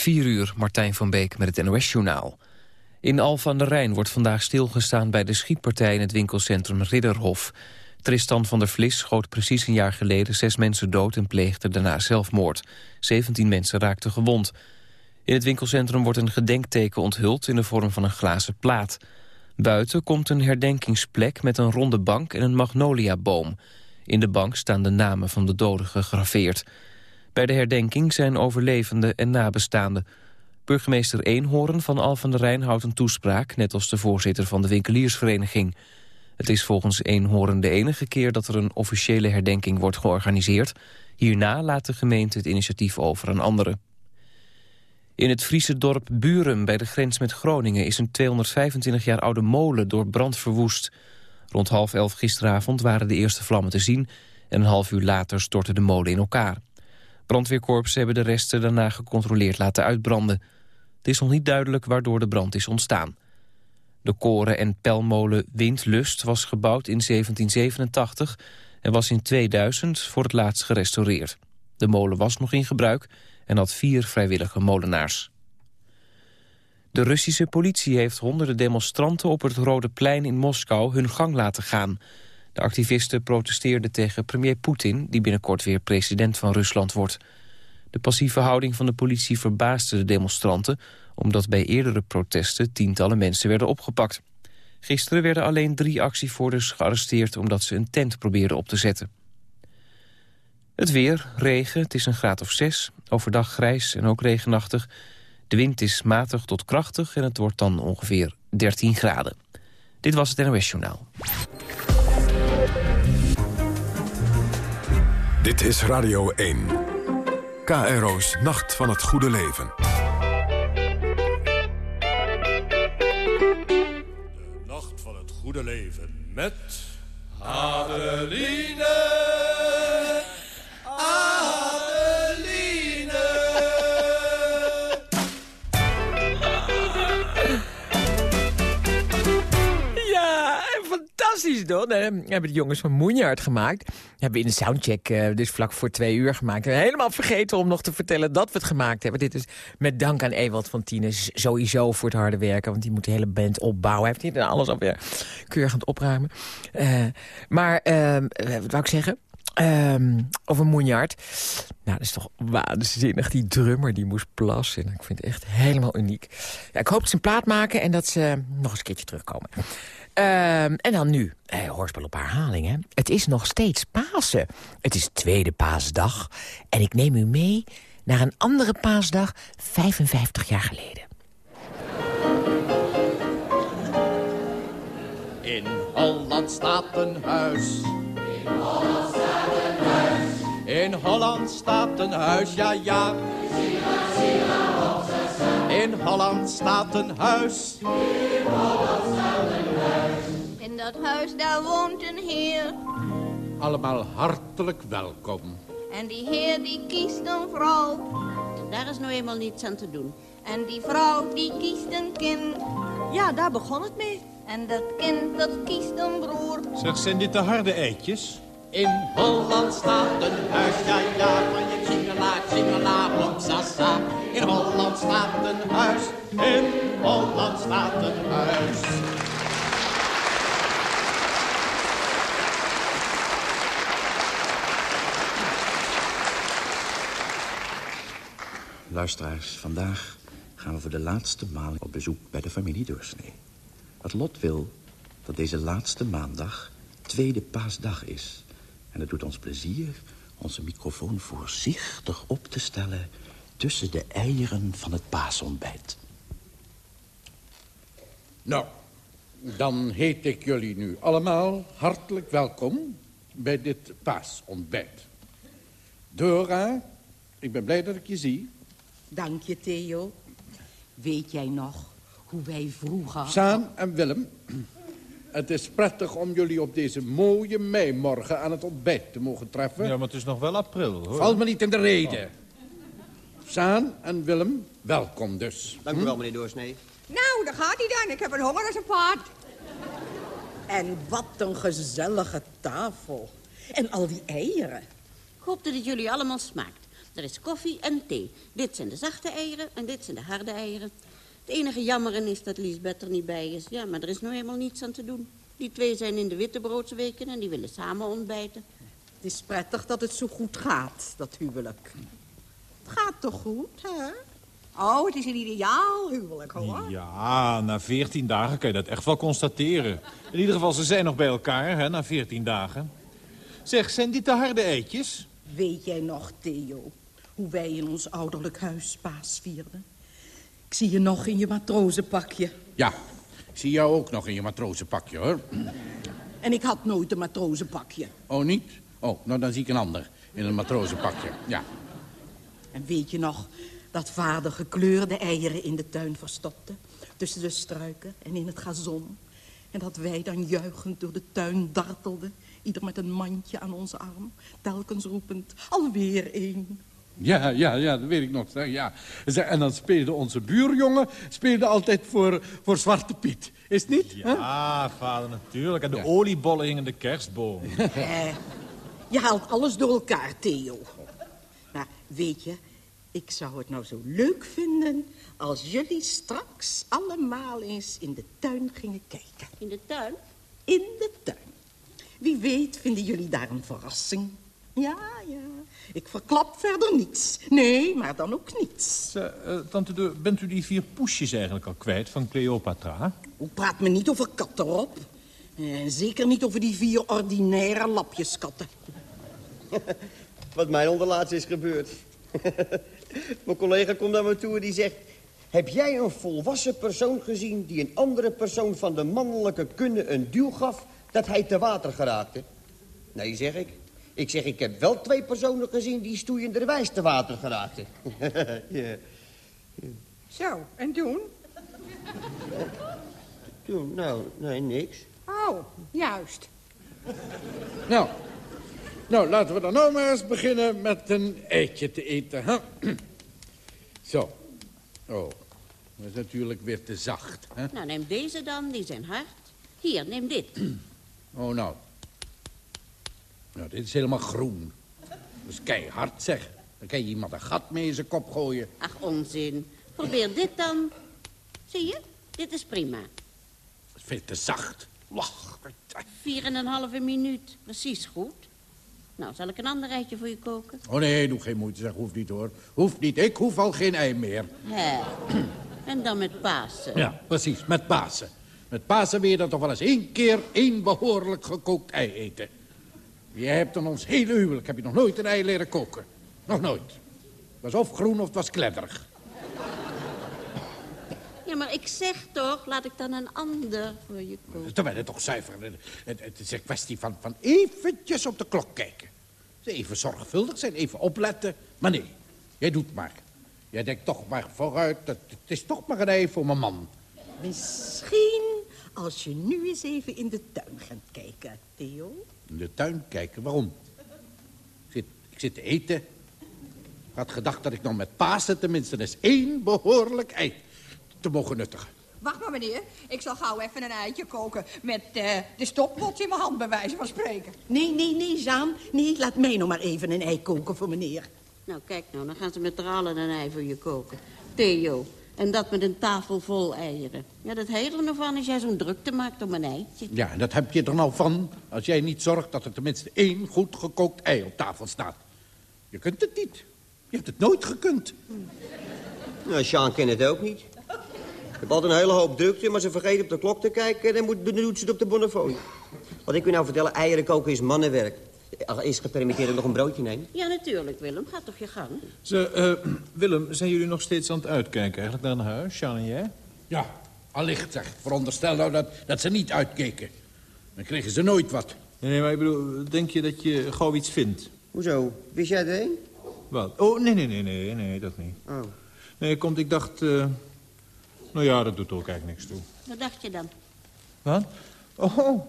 4 uur, Martijn van Beek met het NOS-journaal. In Al van der Rijn wordt vandaag stilgestaan bij de schietpartij in het winkelcentrum Ridderhof. Tristan van der Vlis schoot precies een jaar geleden zes mensen dood en pleegde daarna zelfmoord. 17 mensen raakten gewond. In het winkelcentrum wordt een gedenkteken onthuld in de vorm van een glazen plaat. Buiten komt een herdenkingsplek met een ronde bank en een magnoliaboom. In de bank staan de namen van de doden gegraveerd. Bij de herdenking zijn overlevenden en nabestaanden. Burgemeester Eenhoorn van Al van der Rijn houdt een toespraak... net als de voorzitter van de winkeliersvereniging. Het is volgens Eenhoorn de enige keer dat er een officiële herdenking wordt georganiseerd. Hierna laat de gemeente het initiatief over aan anderen. In het Friese dorp Buren bij de grens met Groningen... is een 225 jaar oude molen door brand verwoest. Rond half elf gisteravond waren de eerste vlammen te zien... en een half uur later stortte de molen in elkaar. Brandweerkorps hebben de resten daarna gecontroleerd laten uitbranden. Het is nog niet duidelijk waardoor de brand is ontstaan. De koren- en pelmolen Windlust was gebouwd in 1787... en was in 2000 voor het laatst gerestaureerd. De molen was nog in gebruik en had vier vrijwillige molenaars. De Russische politie heeft honderden demonstranten op het Rode Plein in Moskou hun gang laten gaan. De activisten protesteerden tegen premier Poetin, die binnenkort weer president van Rusland wordt. De passieve houding van de politie verbaasde de demonstranten... omdat bij eerdere protesten tientallen mensen werden opgepakt. Gisteren werden alleen drie actievoerders gearresteerd... omdat ze een tent probeerden op te zetten. Het weer, regen, het is een graad of zes. Overdag grijs en ook regenachtig. De wind is matig tot krachtig en het wordt dan ongeveer 13 graden. Dit was het NOS Journaal. Dit is Radio 1. KRO's Nacht van het Goede Leven. De Nacht van het Goede Leven met... Adeline! Hebben de jongens van Moenjaard gemaakt. Hebben we in de soundcheck, uh, dus vlak voor twee uur gemaakt. Helemaal vergeten om nog te vertellen dat we het gemaakt hebben. Dit is met dank aan Ewald van Tienes sowieso voor het harde werken. Want die moet de hele band opbouwen. Hij heeft hier alles alweer keurig aan het opruimen. Uh, maar, uh, wat wou ik zeggen? Um, over Moenjaard. Nou, dat is toch waanzinnig. Die drummer die moest plassen. Ik vind het echt helemaal uniek. Ja, ik hoop dat ze een plaat maken en dat ze nog eens een keertje terugkomen. Um, en dan nu, eh, hoorspel op herhaling, hè. Het is nog steeds Pasen. Het is tweede paasdag. En ik neem u mee naar een andere paasdag 55 jaar geleden. In Holland staat een huis. In Holland staat een huis. In Holland staat een huis, ja ja. In Holland staat een huis. In Holland staat een huis. Dat huis daar woont een heer. Allemaal hartelijk welkom. En die heer die kiest een vrouw. Daar is nou eenmaal niets aan te doen. En die vrouw die kiest een kind. Ja, daar begon het mee. En dat kind dat kiest een broer. Zeg, zijn dit de harde eitjes? In Holland staat een huis, ja ja, van je tjingela, tjingela, hopsasa. In Holland staat een huis, in Holland staat een huis. Luisteraars, vandaag gaan we voor de laatste maal op bezoek bij de familie Doorsnee. Het lot wil dat deze laatste maandag tweede paasdag is. En het doet ons plezier onze microfoon voorzichtig op te stellen... tussen de eieren van het paasontbijt. Nou, dan heet ik jullie nu allemaal hartelijk welkom bij dit paasontbijt. Dora, ik ben blij dat ik je zie. Dank je, Theo. Weet jij nog hoe wij vroeger... Saan en Willem, het is prettig om jullie op deze mooie meimorgen aan het ontbijt te mogen treffen. Ja, maar het is nog wel april, hoor. Val me niet in de reden. Saan en Willem, welkom dus. Dank u wel, meneer Doorsnee. Nou, daar gaat hij dan. Ik heb een honger als een paard. En wat een gezellige tafel. En al die eieren. Ik hoop dat het jullie allemaal smaakt. Er is koffie en thee. Dit zijn de zachte eieren en dit zijn de harde eieren. Het enige jammeren is dat Liesbeth er niet bij is. Ja, maar er is nou helemaal niets aan te doen. Die twee zijn in de wittebroodsweken en die willen samen ontbijten. Het is prettig dat het zo goed gaat, dat huwelijk. Het gaat toch goed, hè? Oh, het is een ideaal huwelijk, hoor. Ja, na veertien dagen kun je dat echt wel constateren. In ieder geval, ze zijn nog bij elkaar, hè, na veertien dagen. Zeg, zijn dit de harde eitjes? Weet jij nog, Theo, hoe wij in ons ouderlijk huis paas vierden? Ik zie je nog in je matrozenpakje. Ja, ik zie jou ook nog in je matrozenpakje, hoor. En ik had nooit een matrozenpakje. Oh, niet? Oh, nou dan zie ik een ander in een matrozenpakje, ja. En weet je nog dat vader gekleurde eieren in de tuin verstopte? Tussen de struiken en in het gazon. En dat wij dan juichend door de tuin dartelden. Ieder met een mandje aan onze arm. Telkens roepend, alweer één. Ja, ja, ja, dat weet ik nog. zeg, Ja. Zeg, En dan speelde onze buurjongen speelde altijd voor, voor Zwarte Piet. Is het niet? Ja, vader, natuurlijk. En de oliebollen hingen de kerstboom. Eh, je haalt alles door elkaar, Theo. Maar weet je, ik zou het nou zo leuk vinden... als jullie straks allemaal eens in de tuin gingen kijken. In de tuin? In de tuin. Wie weet vinden jullie daar een verrassing. Ja, ja. Ik verklap verder niets. Nee, maar dan ook niets. Zeg, eh, tante De, bent u die vier poesjes eigenlijk al kwijt van Cleopatra? Hoe praat me niet over katten, Rob. En zeker niet over die vier ordinaire lapjeskatten. Wat mij onderlaatst is gebeurd. Mijn collega komt naar me toe en die zegt... Heb jij een volwassen persoon gezien die een andere persoon van de mannelijke kunde een duw gaf... dat hij te water geraakte? Nee, zeg ik. Ik zeg, ik heb wel twee personen gezien die stoeienderwijs te water geraakten. ja. Zo, en toen? Toen, nou, nee, niks. Oh, juist. Nou, nou, laten we dan nou maar eens beginnen met een eitje te eten. Hè? Zo. Oh, dat is natuurlijk weer te zacht. Hè? Nou, neem deze dan, die zijn hard. Hier, neem dit. Oh, nou. Nou, dit is helemaal groen. Dat is keihard, zeg. Dan kan je iemand een gat mee in zijn kop gooien. Ach, onzin. Probeer dit dan. Zie je? Dit is prima. Dat is veel te zacht. Lach. Vier en een halve minuut. Precies goed. Nou, zal ik een ander eitje voor je koken? Oh nee, doe geen moeite, zeg. Hoeft niet, hoor. Hoeft niet. Ik hoef al geen ei meer. Hè. En dan met Pasen. Ja, precies. Met Pasen. Met Pasen wil je dan toch wel eens één keer één behoorlijk gekookt ei eten. Jij hebt in ons hele huwelijk heb je nog nooit een ei leren koken. Nog nooit. Het was of groen of het was kledderig. Ja, maar ik zeg toch, laat ik dan een ander voor je koken. Terwijl het toch zuiver... Het, het is een kwestie van, van eventjes op de klok kijken. Even zorgvuldig zijn, even opletten. Maar nee, jij doet maar. Jij denkt toch maar vooruit, dat, het is toch maar een ei voor mijn man. Misschien als je nu eens even in de tuin gaat kijken, Theo. In de tuin kijken, waarom? Ik zit, ik zit te eten. Ik had gedacht dat ik nog met Pasen tenminste eens één behoorlijk ei te mogen nuttigen. Wacht maar, meneer. Ik zal gauw even een eitje koken met eh, de stopwatch in mijn hand, bij wijze van spreken. Nee, nee, nee, Zaan. Nee, laat mij nog maar even een ei koken voor meneer. Nou, kijk nou, dan gaan ze met dralen een ei voor je koken. Theo. En dat met een tafel vol eieren. Ja, dat heet er nog van als jij zo'n drukte maakt om een eitje. Ja, en dat heb je er nou van als jij niet zorgt dat er tenminste één goed gekookt ei op tafel staat. Je kunt het niet. Je hebt het nooit gekund. Nou, Sjaan kent het ook niet. Je hebt altijd een hele hoop drukte, maar ze vergeten op de klok te kijken... en dan, moet, dan doet ze het op de bonnefoon. Wat ik u nou vertellen, eieren koken is mannenwerk. Is gepermitteerd dat ik nog een broodje neem? Ja, natuurlijk, Willem. Ga toch je gang. Ze, eh, Willem, zijn jullie nog steeds aan het uitkijken eigenlijk naar een huis, Sjaan en jij? Ja, allicht zeg. Veronderstel nou dat, dat ze niet uitkeken. Dan kregen ze nooit wat. Nee, nee, maar ik bedoel, denk je dat je gauw iets vindt? Hoezo? Wist jij er een? Wat? Oh, nee, nee, nee, nee, nee, dat niet. Oh. Nee, komt, ik dacht... eh, nou ja, dat doet er ook eigenlijk niks toe. Wat dacht je dan? Wat? Oh,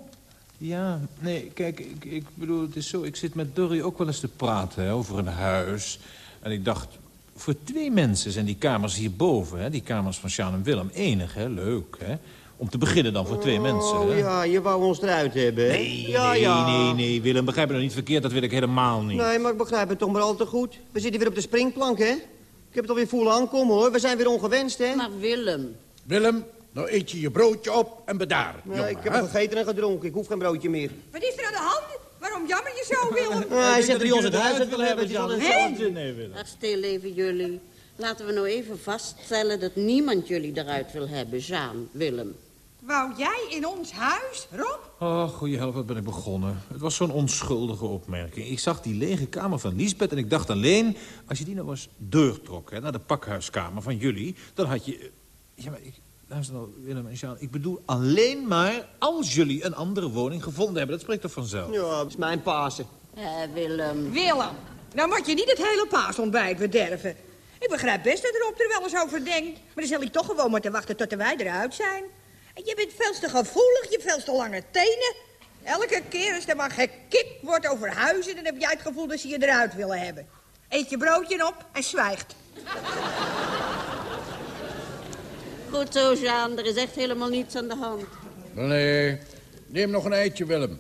ja, nee, kijk, ik, ik bedoel, het is zo... Ik zit met Dorry ook wel eens te praten hè, over een huis. En ik dacht, voor twee mensen zijn die kamers hierboven... Hè, die kamers van Sjaan en Willem, enig, hè, leuk, hè. Om te beginnen dan voor twee mensen. Oh hè? ja, je wou ons eruit hebben, hè? Nee, ja, nee, ja. nee, nee, Willem, begrijp me nou niet verkeerd. Dat wil ik helemaal niet. Nee, maar ik begrijp het toch maar al te goed. We zitten weer op de springplank, hè? Ik heb het alweer voelen aankomen, hoor. We zijn weer ongewenst, hè? Maar Willem, Willem, nou eet je je broodje op en bedaar, Nee, jongen, ik heb hè? gegeten en gedronken. Ik hoef geen broodje meer. Wat is er aan de hand? Waarom jammer je zo, Willem? Ja, hij zegt dat hij ons het huis uit wil hebben. Jan. Willem. ach, stil even jullie. Laten we nou even vaststellen dat niemand jullie eruit wil hebben. Jaan, Willem. Wou jij in ons huis, Rob? Oh, goeie helft, wat ben ik begonnen. Het was zo'n onschuldige opmerking. Ik zag die lege kamer van Liesbeth en ik dacht alleen... als je die nou eens doortrok hè, naar de pakhuiskamer van jullie... dan had je... Ja, maar ik... Luister nou, Willem en Jean. Ik bedoel alleen maar als jullie een andere woning gevonden hebben. Dat spreekt toch vanzelf? Ja, dat is mijn Pasen. Eh, Willem. Willem, nou moet je niet het hele paasontbijt bederven. Ik begrijp best dat Rob er wel eens over denkt. Maar dan zal ik toch gewoon moeten wachten tot wij eruit zijn. En je bent veel te gevoelig, je hebt veel te lange tenen. Elke keer als er maar gekikt wordt over huizen... dan heb jij het gevoel dat ze je eruit willen hebben. Eet je broodje op en zwijgt. Goed zo, Jaan. Er is echt helemaal niets aan de hand. Nee, neem nog een eitje, Willem.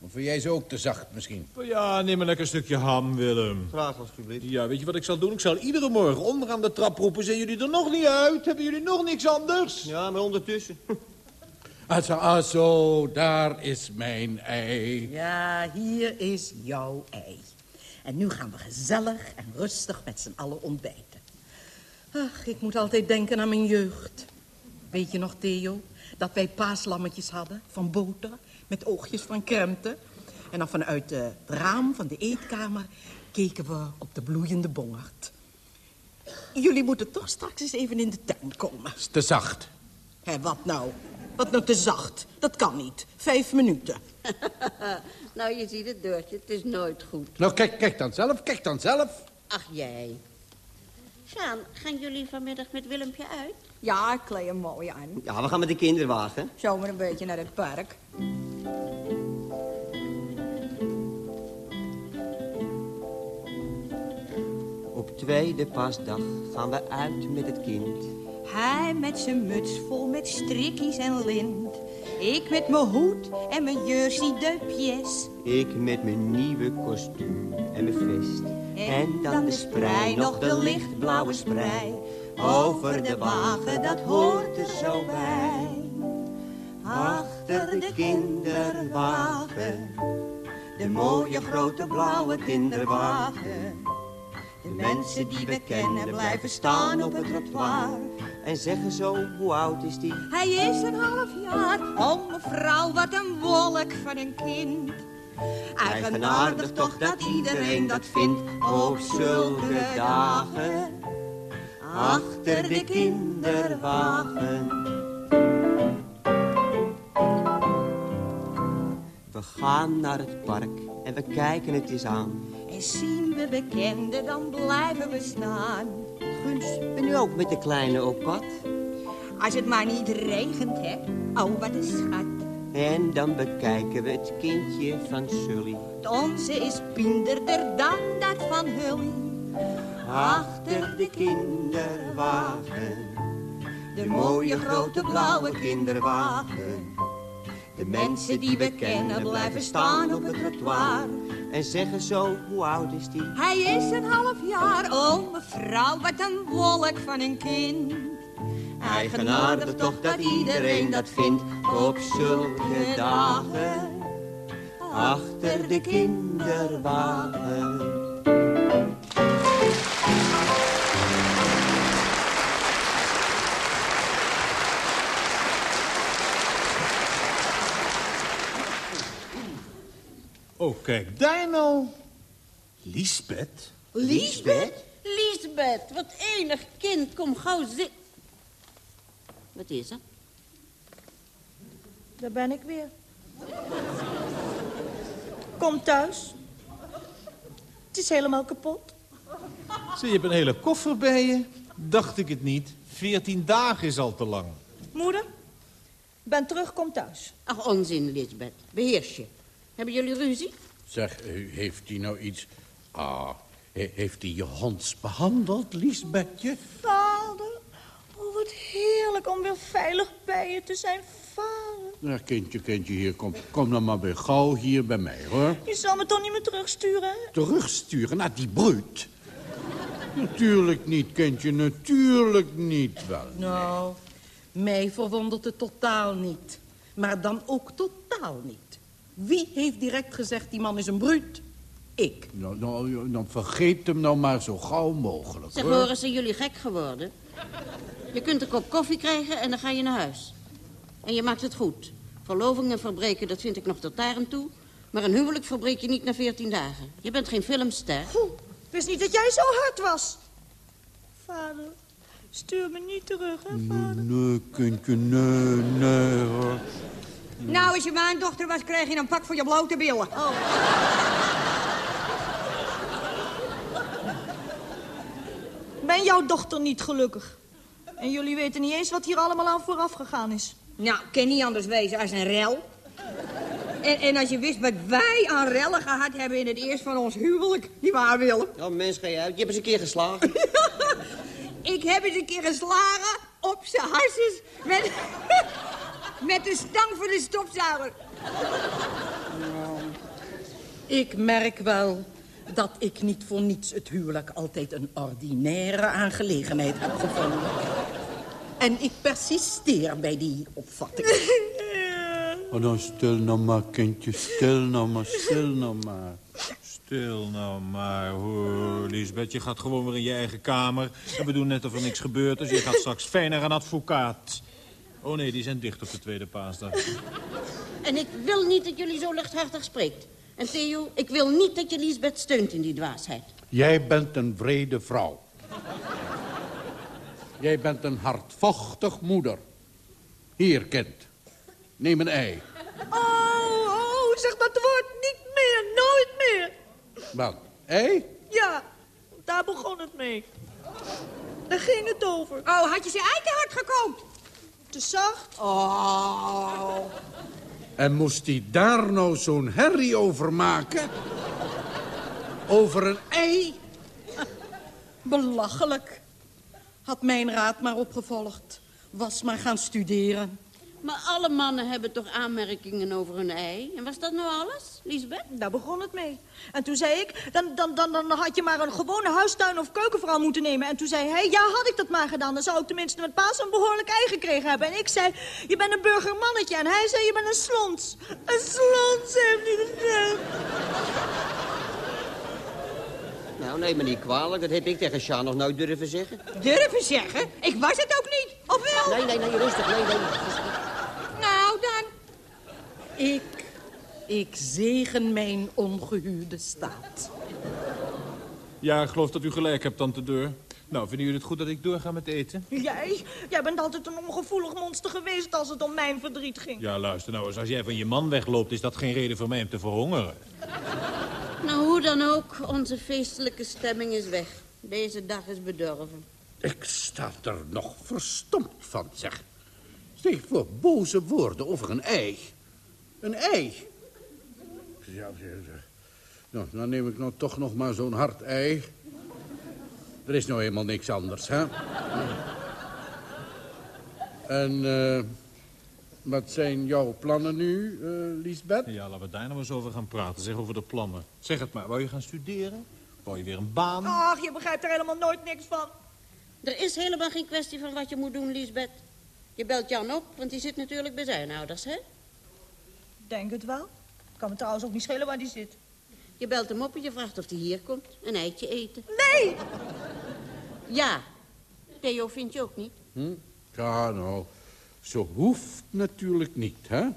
Of vind jij ze ook te zacht misschien? Ja, neem maar lekker een stukje ham, Willem. Graag, alsjeblieft. Ja, weet je wat ik zal doen? Ik zal iedere morgen onderaan de trap roepen... zijn jullie er nog niet uit? Hebben jullie nog niks anders? Ja, maar ondertussen. Also, also, daar is mijn ei. Ja, hier is jouw ei. En nu gaan we gezellig en rustig met z'n allen ontbijten. Ach, ik moet altijd denken aan mijn jeugd. Weet je nog, Theo, dat wij paaslammetjes hadden van boter met oogjes van krenten? En dan vanuit het raam van de eetkamer keken we op de bloeiende bongerd. Jullie moeten toch straks eens even in de tuin komen. Is te zacht. Hé, wat nou? Wat nou te zacht? Dat kan niet. Vijf minuten. nou, je ziet het, Deurtje. Het is nooit goed. Nou, kijk, kijk dan zelf, kijk dan zelf. Ach, jij. Sjaan, gaan jullie vanmiddag met Willempje uit? Ja, ik kleed hem mooi aan. Ja, we gaan met de kinderwagen. Zomaar een beetje naar het park. Op tweede paasdag gaan we uit met het kind. Hij met zijn muts vol met strikkies en lint. Ik met mijn hoed en mijn jersey de pièce. Ik met mijn nieuwe kostuum en mijn vest. En dan de sprei, nog de lichtblauwe sprei. Over de wagen, dat hoort er zo bij. Achter de kinderwagen, de mooie grote blauwe kinderwagen. De mensen die we kennen blijven staan op het trottoir. En zeggen zo, hoe oud is die? Hij is een half jaar. Oh, mevrouw, wat een wolk van een kind. Eigenaardig toch dat iedereen dat vindt op zulke dagen. Achter de kinderwagen. We gaan naar het park en we kijken het eens aan. En zien we bekenden, dan blijven we staan. Guns, ben u ook met de kleine op pad? Als het maar niet regent, hè. Oh, wat een schat. En dan bekijken we het kindje van Sully. Het onze is pinderder dan dat van Hully. Achter de kinderwagen. De mooie grote blauwe kinderwagen. De mensen die we kennen blijven staan op het trottoir. En zeggen zo, hoe oud is die? Hij is een half jaar. Oh, mevrouw, wat een wolk van een kind. Eigenaardig toch dat iedereen dat vindt op zulke dagen. Achter de kinderwagen. Oh, kijk daar nou. Liesbeth? Liesbeth? Liesbeth, wat enig kind. Kom gauw zitten. Wat is er? Daar ben ik weer. Kom thuis. Het is helemaal kapot. Zie, je hebt een hele koffer bij je. Dacht ik het niet. Veertien dagen is al te lang. Moeder, ben terug, kom thuis. Ach, onzin, Lisbeth. Beheers je. Hebben jullie ruzie? Zeg, heeft hij nou iets... Ah, he- heeft hij je honds behandeld, Liesbetje? Vader, wat heerlijk om weer veilig bij je te zijn, vader. Ja, kindje, kindje, hier, kom, kom dan maar weer gauw hier bij mij, hoor. Je zal me toch niet meer terugsturen, hè? Terugsturen naar die bruut. Natuurlijk niet, kindje, natuurlijk niet wel. Nou, mij verwondert het totaal niet. Maar dan ook totaal niet. Wie heeft direct gezegd, die man is een bruut? Ik. Nou, nou, dan vergeet hem nou maar zo gauw mogelijk, Zeg, hoor. horen, zijn jullie gek geworden? Je kunt een kop koffie krijgen en dan ga je naar huis. En je maakt het goed. Verlovingen verbreken, dat vind ik nog tot daar en toe. Maar een huwelijk verbreek je niet na veertien dagen. Je bent geen filmster. Ik wist niet dat jij zo hard was. Vader, stuur me niet terug, hè, vader? Nee, kindje, nee, nee, hoor. Nou, als je mijn dochter was, krijg je een pak voor je blote billen. Oh. Ben jouw dochter niet gelukkig? En jullie weten niet eens wat hier allemaal aan vooraf gegaan is. Nou, kan niet anders wezen als een rel. En, en als je wist wat wij aan rellen gehad hebben in het eerst van ons huwelijk, die waar Willem. Oh, mens, ga je uit. Je hebt eens een keer geslagen. Ik heb eens een keer geslagen op zijn harses met, met de stang van de stofzuiger. Ik merk wel dat ik niet voor niets het huwelijk altijd een ordinaire aangelegenheid heb gevonden. En ik persisteer bij die opvatting. Oh, dan stil nou maar, kindje, stil nou maar, stil nou maar. Stil nou maar, hoor, Lisbeth. Je gaat gewoon weer in je eigen kamer. En we doen net of er niks gebeurd is. Je gaat straks fijn naar een advocaat. Oh nee, die zijn dicht op de tweede paasdag. En ik wil niet dat jullie zo luchthartig spreekt. En Theo, ik wil niet dat je Lisbeth steunt in die dwaasheid. Jij bent een vrede vrouw. Jij bent een hardvochtig moeder. Hier, kind. Neem een ei. Oh, oh, zeg dat woord niet meer, nooit meer. Wat, ei? Ja, daar begon het mee. Daar ging het over. Oh, had je ze ei te hard gekookt? Te zacht? Oh. En moest hij daar nou zo'n herrie over maken? Over een ei? Belachelijk. Had mijn raad maar opgevolgd. Was maar gaan studeren. Maar alle mannen hebben toch aanmerkingen over hun ei? En was dat nou alles, Lisbeth? Daar begon het mee. En toen zei ik, dan, dan, dan, dan had je maar een gewone huistuin- of keukenvrouw moeten nemen. En toen zei hij, ja, had ik dat maar gedaan. Dan zou ik tenminste met paas een behoorlijk ei gekregen hebben. En ik zei, je bent een burgermannetje. En hij zei, je bent een slons. Een slons heeft hij gezegd. Nou, neem me niet kwalijk. Dat heb ik tegen Sjaan nog nooit durven zeggen. Durven zeggen? Ik was het ook niet. Of wel? Nee, nee, nee, rustig. Nee, nee. Nou, dan. Ik, ik zegen mijn ongehuwde staat. Ja, ik geloof dat u gelijk hebt, tante Deur. Nou, vinden jullie het goed dat ik doorga met eten? Jij, jij bent altijd een ongevoelig monster geweest als het om mijn verdriet ging. Ja, luister nou eens. Als jij van je man wegloopt, is dat geen reden voor mij om te verhongeren. Nou, hoe dan ook, onze feestelijke stemming is weg. Deze dag is bedorven. Ik sta er nog verstomd van, zeg. Zeg voor boze woorden over een ei. Een ei. Ja, ja, ja. Nou, dan neem ik nou toch nog maar zo'n hard ei. Er is nou helemaal niks anders, hè? En eh, wat zijn jouw plannen nu, eh Lisbeth? Ja, laten we daar nou eens over gaan praten. Zeg over de plannen. Zeg het maar. Wou je gaan studeren? Wou je weer een baan? Ach, je begrijpt er helemaal nooit niks van. Er is helemaal geen kwestie van wat je moet doen, Lisbeth. Je belt Jan op, want die zit natuurlijk bij zijn ouders, hè? Denk het wel. Kan me trouwens ook niet schelen waar die zit. Je belt hem op en je vraagt of hij hier komt. Een eitje eten. Nee! Ja. Theo vind je ook niet? Hm? Ja, nou, zo hoeft natuurlijk niet, hè?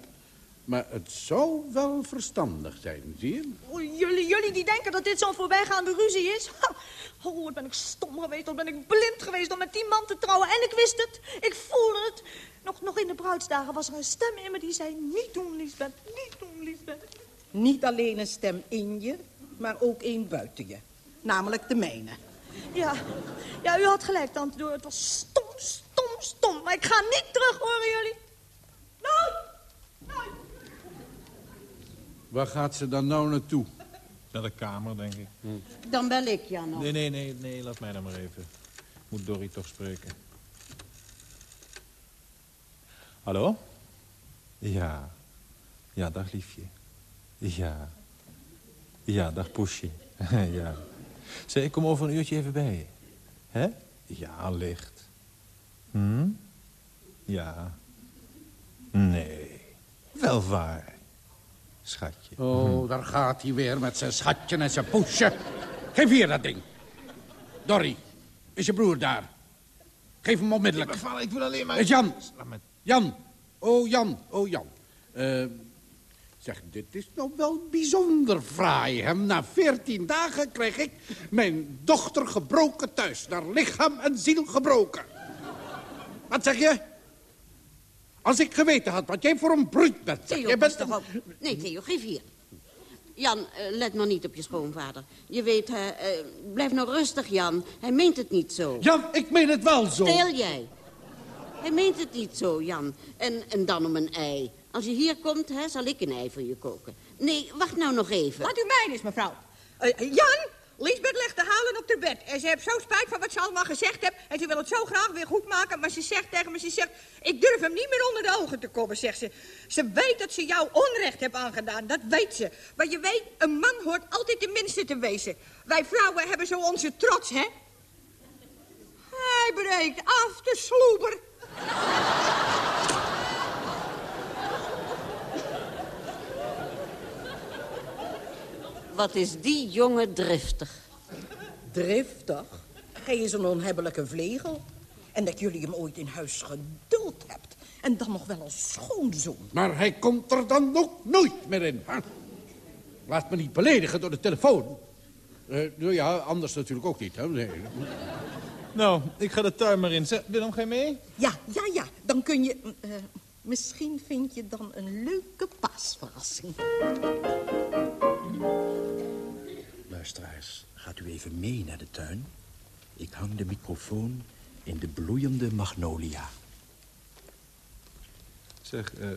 Maar het zou wel verstandig zijn, zie je? Jullie, jullie die denken dat dit zo'n voorbijgaande ruzie is? Ha! Oh, wat ben ik stom geweest, wat ben ik blind geweest om met die man te trouwen. En ik wist het, ik voelde het. Nog, nog in de bruidsdagen was er een stem in me die zei... Niet doen, Lisbeth, niet doen, Lisbeth. Niet alleen een stem in je, maar ook een buiten je. Namelijk de mijne. Ja, ja, u had gelijk, tante Door. Het was stom, stom, stom. Maar ik ga niet terug, horen jullie? Nooit! Waar gaat ze dan nou naartoe? Naar de kamer, denk ik. Dan bel ik Jan. Nee, nee, nee, nee, laat mij dan maar even. Moet Dorry toch spreken. Hallo? Ja. Ja, dag liefje. Ja. Ja, dag poesje. ja. Zeg, ik kom over een uurtje even bij je. Hè? Ja, licht. Hm? Ja. Nee. Wel waar. Schatje. Oh, daar gaat hij weer met zijn schatje en zijn poesje. Geef hier dat ding. Dorry, is je broer daar? Geef hem onmiddellijk. Ik beval, ik wil alleen maar... Is Jan. Jan. Oh, Jan. Oh, Jan. Eh, zeg, dit is nou wel bijzonder fraai. Hè? Na veertien dagen krijg ik mijn dochter gebroken thuis. Naar lichaam en ziel gebroken. Wat zeg je? Als ik geweten had wat jij voor een bruut bent. zeg. Theo, jij bent toch op. Nee, Theo, geef hier. Jan, eh, let maar niet op je schoonvader. Je weet, hè, eh, blijf nou rustig, Jan. Hij meent het niet zo. Jan, ik meen het wel zo. Stil jij. Hij meent het niet zo, Jan. En, en dan om een ei. Als je hier komt, hè, zal ik een ei voor je koken. Nee, wacht nou nog even. Laat u mij eens, mevrouw. Eh, Jan, Lisbeth legt de halen op de bed. En ze heeft zo spijt van wat ze allemaal gezegd heeft. En ze wil het zo graag weer goed maken. Maar ze zegt tegen me, ze zegt... Ik durf hem niet meer onder de ogen te komen, zegt ze. Ze weet dat ze jou onrecht heeft aangedaan. Dat weet ze. Maar je weet, een man hoort altijd de minste te wezen. Wij vrouwen hebben zo onze trots, hè? Hij breekt af, de sloeber. Wat is die jongen driftig. Driftig? Gij is een onhebbelijke vlegel. En dat jullie hem ooit in huis geduld hebt. En dan nog wel als schoonzoon. Maar hij komt er dan ook nooit meer in. hè? Laat me niet beledigen door de telefoon. Eh, nou ja, anders natuurlijk ook niet. Hè? Nee. Nou, ik ga de tuin maar in. Zeg, Willem, ga je mee? Ja, ja, ja. Dan kun je... eh, misschien vind je dan een leuke paasverrassing. Luisteraars, gaat u even mee naar de tuin? Ik hang de microfoon in de bloeiende magnolia. Zeg, eh,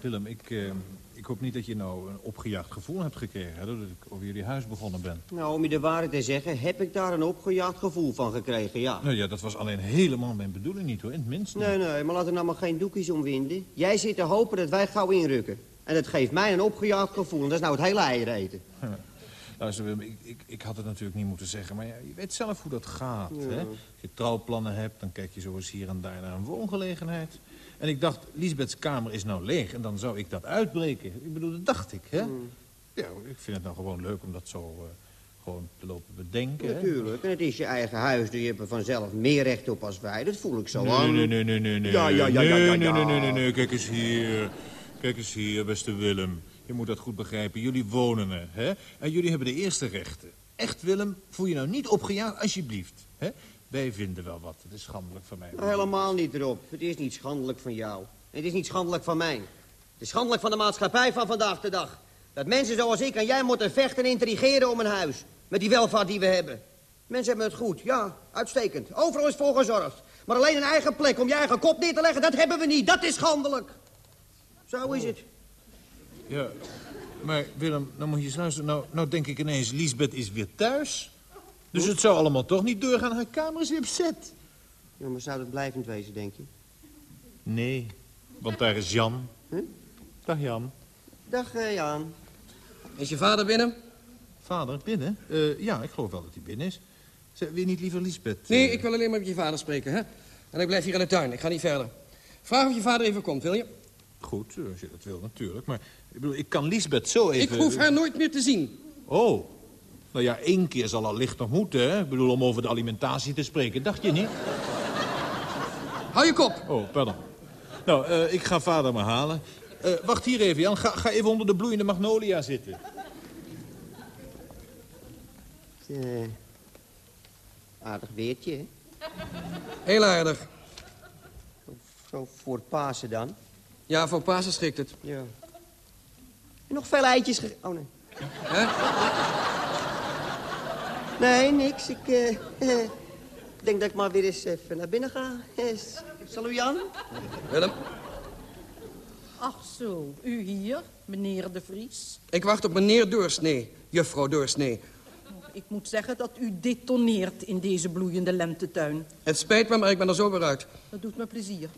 Willem, ik, eh, ik hoop niet dat je nou een opgejaagd gevoel hebt gekregen... Hè, doordat ik over jullie huis begonnen ben. Nou, om je de waarheid te zeggen, heb ik daar een opgejaagd gevoel van gekregen, ja. Nou ja, dat was alleen helemaal mijn bedoeling niet, hoor. In het minst. Nee, nee, maar laat er nou maar geen doekjes omwinden. Jij zit te hopen dat wij gauw inrukken. En dat geeft mij een opgejaagd gevoel. En dat is nou het hele eieren eten. Luister, Willem, ik, ik, ik had het natuurlijk niet moeten zeggen... maar ja, je weet zelf hoe dat gaat, Ja. hè? Als je trouwplannen hebt, dan kijk je zo eens hier en daar naar een woongelegenheid. En ik dacht, Lisbeths kamer is nou leeg en dan zou ik dat uitbreken. Ik bedoel, dat dacht ik, hè? Ja, ik vind het nou gewoon leuk om dat zo eh, gewoon te lopen bedenken, hè? Natuurlijk. En het is je eigen huis, dus je hebt er vanzelf meer recht op als wij. Dat voel ik zo Nee, aan. nee, nee, nee, nee, nee. Ja, ja, ja, ja, ja, Nee, nee, nee, nee, nee. Kijk eens hier. Kijk eens hier, beste Willem. Je moet dat goed begrijpen. Jullie wonen er, hè? En jullie hebben de eerste rechten. Echt, Willem, voel je nou niet opgejaagd, alsjeblieft. Hè? Wij vinden wel wat. Het is schandelijk van mij. Helemaal niet erop. Het is niet schandelijk van jou. Het is niet schandelijk van mij. Het is schandelijk van de maatschappij van vandaag de dag. Dat mensen zoals ik en jij moeten vechten en intrigeren om een huis. Met die welvaart die we hebben. Mensen hebben het goed, ja, uitstekend. Overal is voor gezorgd. Maar alleen een eigen plek om je eigen kop neer te leggen, dat hebben we niet. Dat is schandelijk. Zo is het. Ja, maar Willem, nou moet je eens luisteren. Nou, nou denk ik ineens, Lisbeth is weer thuis. Dus het zou allemaal toch niet doorgaan. Haar kamer is weer bezet. Ja, maar zou dat blijvend wezen, denk je? Nee, want daar is Jan. Huh? Dag Jan. Dag, eh, Jan. Is je vader binnen? Vader, binnen? Eh, ja, ik geloof wel dat hij binnen is. Zeg, wil je niet liever Lisbeth? Nee, eh, ik wil alleen maar met je vader spreken, hè? En ik blijf hier in de tuin, ik ga niet verder. Vraag of je vader even komt, wil je? Goed, eh, als je dat wil natuurlijk. Maar ik bedoel, ik kan Lisbeth zo even... Ik hoef haar nooit meer te zien. Oh. Nou ja, één keer zal al licht nog moeten, hè? Ik bedoel, om over de alimentatie te spreken. Dacht je niet? Hou je kop. Oh, pardon. Nou, eh, ik ga vader maar halen. Eh, wacht hier even, Jan. Ga, ga even onder de bloeiende magnolia zitten. Eh, aardig weertje, hè? Heel aardig. Zo voor Pasen dan. Ja, voor Pasen schikt het. Ja. Nog veel eitjes ge... Oh, nee. Hè? Nee, niks. Ik eh, denk dat ik maar weer eens even naar binnen ga. Eh, Salut, Jan. Willem, Ach zo, u hier, meneer de Vries. ik wacht op meneer Doorsnee, juffrouw Doorsnee. Ik moet zeggen dat u detoneert in deze bloeiende lentetuin. Het spijt me, maar ik ben er zo weer uit. Dat doet me plezier.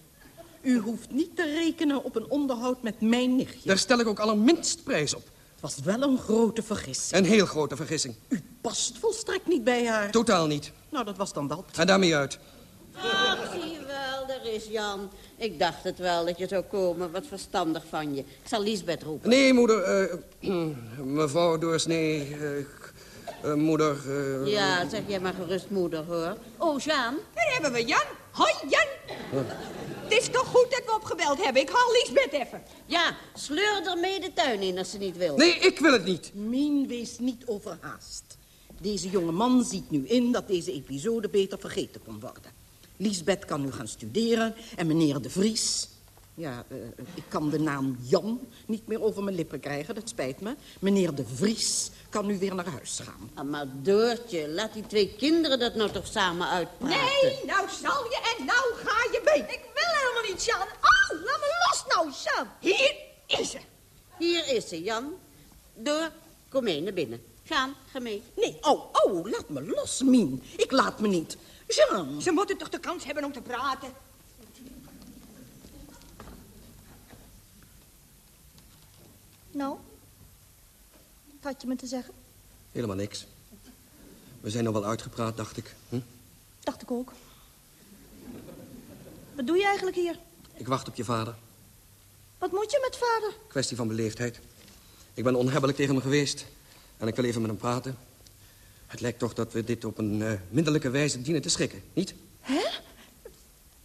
U hoeft niet te rekenen op een onderhoud met mijn nichtje. Daar stel ik ook allerminst prijs op. Het was wel een grote vergissing. Een heel grote vergissing. U past volstrekt niet bij haar. Totaal niet. Nou, dat was dan dat. Ga daarmee uit. Ach, zie je wel, daar is Jan. Ik dacht het wel dat je zou komen. Wat verstandig van je. Ik zal Liesbeth roepen. Nee, moeder. eh, mevrouw Doorsnee. eh, eh, moeder. eh, Ja, zeg jij maar gerust moeder, hoor. Oh, Jean. Daar hebben we Jan. Hoi, Jan. Het is toch goed dat we opgebeld hebben. Ik haal Liesbeth even. Ja, sleur er mee de tuin in als ze niet wil. Nee, ik wil het niet. Mien, wees niet overhaast. Deze jonge man ziet nu in dat deze episode beter vergeten kon worden. Liesbeth kan nu gaan studeren en meneer De Vries... Ja, eh, ik kan de naam Jan niet meer over mijn lippen krijgen, dat spijt me. Meneer De Vries kan nu weer naar huis gaan. Ah, maar Doortje, laat die twee kinderen dat nou toch samen uitpraten. Nee, nou zal je en nou ga je mee. Ik wil helemaal niet, Jan. Oh, laat me los nou, Jan. Hier is ze. Hier is ze, Jan. Door, kom mee naar binnen. Gaan, ga mee. Nee, oh, oh, laat me los, Mien. Ik laat me niet. Jean. Ze moeten toch de kans hebben om te praten. Nou? Wat had je me te zeggen? Helemaal niks. We zijn nog wel uitgepraat, dacht ik. Hm? Dacht ik ook. Wat doe je eigenlijk hier? Ik wacht op je vader. Wat moet je met vader? Kwestie van beleefdheid. Ik ben onhebbelijk tegen hem geweest. En ik wil even met hem praten. Het lijkt toch dat we dit op een uh, minderlijke wijze dienen te schikken, niet? Hè?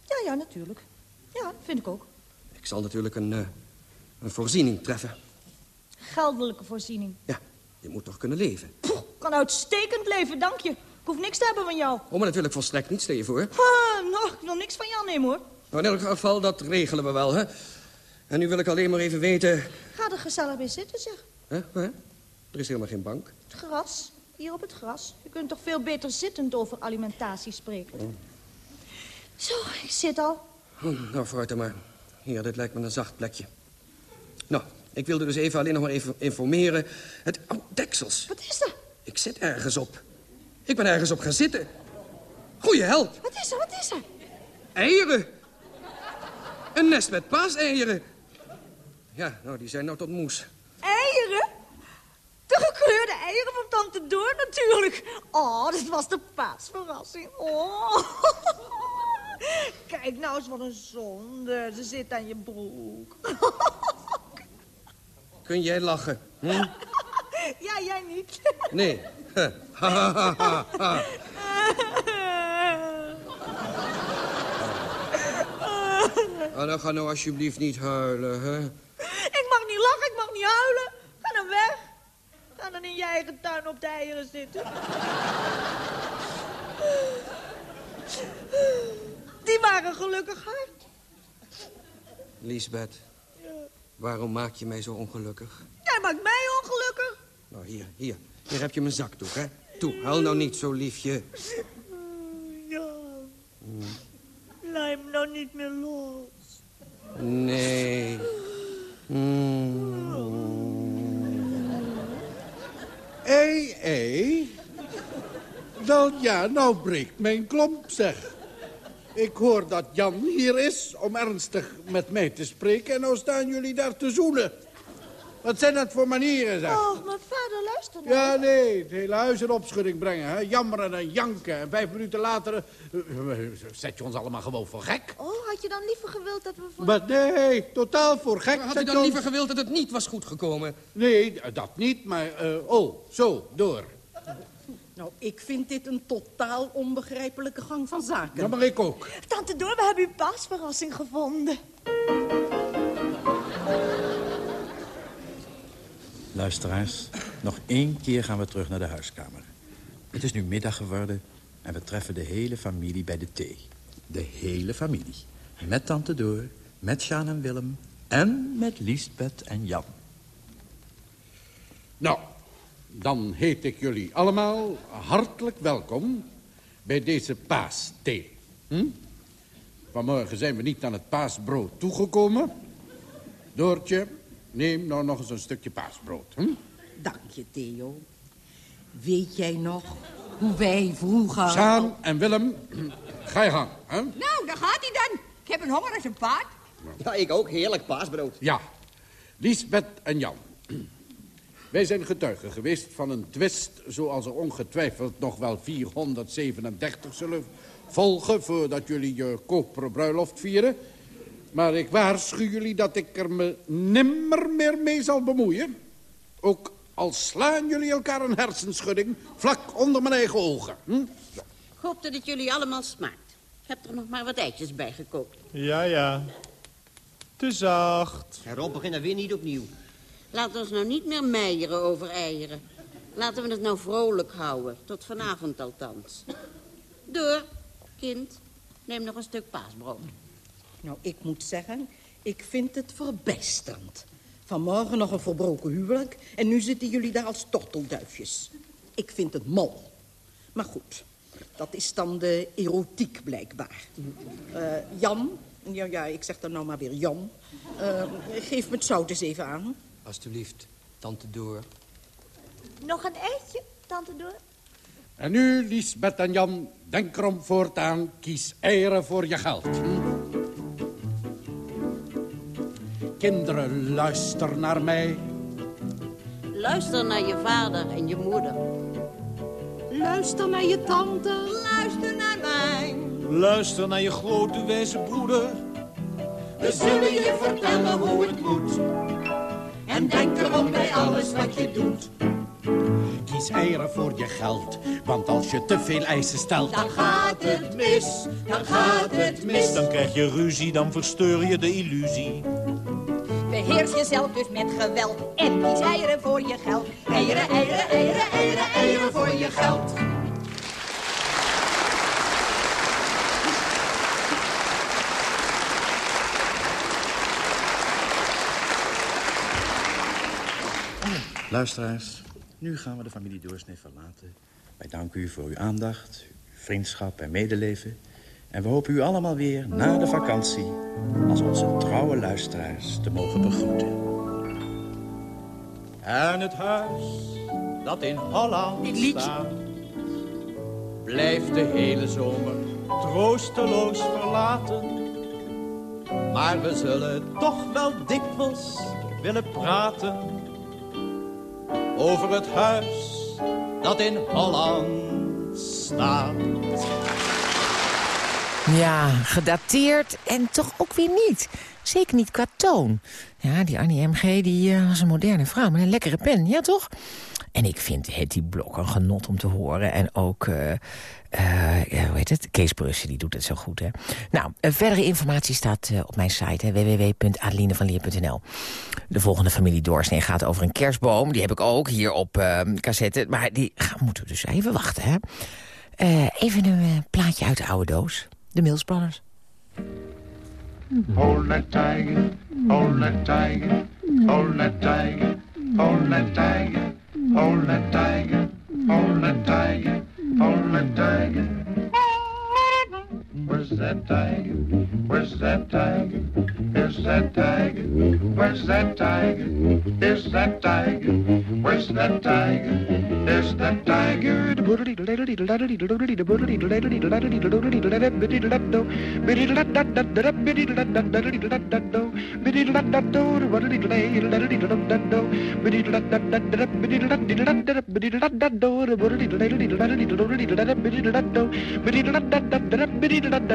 Ja, ja, natuurlijk. Ja, vind ik ook. Ik zal natuurlijk een, uh, een voorziening treffen. Geldelijke voorziening. Ja, je moet toch kunnen leven? Poeh, kan uitstekend leven, dank je. Ik hoef niks te hebben van jou. Oh, maar natuurlijk volstrekt niet, stel je voor. Ah, nou, ik wil niks van jou nemen, hoor. Nou, in elk geval, dat regelen we wel, hè? En nu wil ik alleen maar even weten... Ga er gezellig bij zitten, zeg. Hè? Hè? Er is helemaal geen bank. Het gras. Hier op het gras. Je kunt toch veel beter zittend over alimentatie spreken. Oh. Zo, ik zit al. Oh, nou, vooruit dan maar. Hier, dit lijkt me een zacht plekje. Nou, ik wilde dus even alleen nog maar even informeren. Het... Oh, deksels. Wat is er? Ik zit ergens op. Ik ben ergens op gaan zitten. Goeie help. Wat is er, wat is er? Eieren. Een nest met paaseieren. Ja, nou, die zijn nou tot moes. Eieren? De gekleurde eieren van tante Door natuurlijk. Oh, dit was de paasverrassing. Oh. Kijk nou eens wat een zonde. Ze zit aan je broek. Kun jij lachen? Hm? Ja, jij niet. Nee. Ha, ha, ha, ha, ha. Oh, nou, ga nou alsjeblieft niet huilen, hè? Ik mag niet lachen, ik mag niet huilen. Ga dan weg. Ga dan in je eigen tuin op de eieren zitten. Die waren gelukkig hard. Liesbeth, waarom maak je mij zo ongelukkig? Jij maakt mij ongelukkig. Nou, hier, hier. Hier heb je mijn zakdoek, hè? Toe, huil nou niet zo, liefje. Ja. Laat me nou niet meer los. Nee. Mm. Ei, ei. Wel ja, nou breekt mijn klomp, zeg. Ik hoor dat Jan hier is om ernstig met mij te spreken... en nou staan jullie daar te zoenen. Wat zijn dat voor manieren, zeg? Oh, mijn vader luistert naar Ja, nee, het hele huis in opschudding brengen, hè? Jammeren en janken. En vijf minuten later eh, zet je ons allemaal gewoon voor gek. Oh, had je dan liever gewild dat we voor... Maar nee, totaal voor gek. Had u zet dan je ons- liever gewild dat het niet was goed gekomen? Nee, dat niet, maar... eh, oh, zo, door. Nou, ik vind dit een totaal onbegrijpelijke gang van zaken. Ja, maar ik ook. Tante Door, we hebben uw paasverrassing gevonden. Luisteraars, nog één keer gaan we terug naar de huiskamer. Het is nu middag geworden en we treffen de hele familie bij de thee. De hele familie. Met tante Door, met Sjaan en Willem en met Liesbeth en Jan. Nou, dan heet ik jullie allemaal hartelijk welkom bij deze paasthee. Hm? Vanmorgen zijn we niet aan het paasbrood toegekomen. Doortje, neem nou nog eens een stukje paasbrood. Hm? Dank je, Theo. Weet jij nog hoe wij vroeger... Sjaan en Willem, ga je gang. Hè? Nou, daar gaat hij dan. Ik heb een honger als een paard. Ja, ik ook. Heerlijk paasbrood. Ja. Lisbeth en Jan. Wij zijn getuigen geweest van een twist... zoals er ongetwijfeld nog wel 437 zullen volgen... voordat jullie je koperen bruiloft vieren. Maar ik waarschuw jullie dat ik er me nimmer meer mee zal bemoeien. Ook al slaan jullie elkaar een hersenschudding... vlak onder mijn eigen ogen. Hm? Ik hoop dat het jullie allemaal smaakt. Ik heb er nog maar wat eitjes bij gekookt. Ja, ja. Te zacht. En Rob begint dan weer niet opnieuw. Laten we ons nou niet meer meieren over eieren. Laten we het nou vrolijk houden. Tot vanavond althans. Door, kind. Neem nog een stuk paasbrood. Nou, ik moet zeggen, ik vind het verbijsterend. Vanmorgen nog een verbroken huwelijk... en nu zitten jullie daar als tortelduifjes. Ik vind het mal. Maar goed, dat is dan de erotiek blijkbaar. Eh, Jan, ja, ja, ik zeg dan nou maar weer Jan... eh, geef me het zout eens even aan. Alsjeblieft, tante Door. Nog een eitje, tante Door? En nu, Lisbeth en Jan, denk erom voortaan... kies eieren voor je geld. hm? Kinderen, luister naar mij. Luister naar je vader en je moeder. Luister naar je tante. Luister naar mij. Luister naar je grote wijze broeder. We zullen je vertellen hoe het moet. En denk erom bij alles wat je doet. Kies eieren voor je geld, want als je te veel eisen stelt... Dan gaat het mis, dan gaat het mis. Dan krijg je ruzie, dan versteur je de illusie. Beheers jezelf dus met geweld. En kies eieren voor je geld. Eieren, eieren, eieren, eieren, eieren voor je geld. Luisteraars, nu gaan we de familie Doorsnee verlaten. Wij danken u voor uw aandacht, uw vriendschap en medeleven. En we hopen u allemaal weer na de vakantie... als onze trouwe luisteraars te mogen begroeten. En het huis dat in Holland staat... blijft de hele zomer troosteloos verlaten. Maar we zullen toch wel dikwijls willen praten... over het huis dat in Holland staat. Ja, gedateerd en toch ook weer niet. Zeker niet qua toon. Ja, die Annie M.G. die eh, was een moderne vrouw met een lekkere pen, ja toch? En ik vind Hetty Blok een genot om te horen. En ook, ja, hoe heet het? Kees Brussen, die doet het zo goed, hè? Nou, eh, verdere informatie staat op mijn site, hè, www.adelinevanleer.nl. De volgende familie Doorsnee gaat over een kerstboom. Die heb ik ook hier op eh, cassette. Maar die gaan, moeten we dus even wachten, hè? Even een plaatje uit de oude doos. De Mills Brothers. Hold that tiger, hold that tiger, tiger, hold that tiger, hold that tiger, hold that tiger, hold that tiger. Where's that tiger? Where's that tiger? Is that tiger? Where's that tiger? Is that tiger? Where's that tiger? Is that tiger? What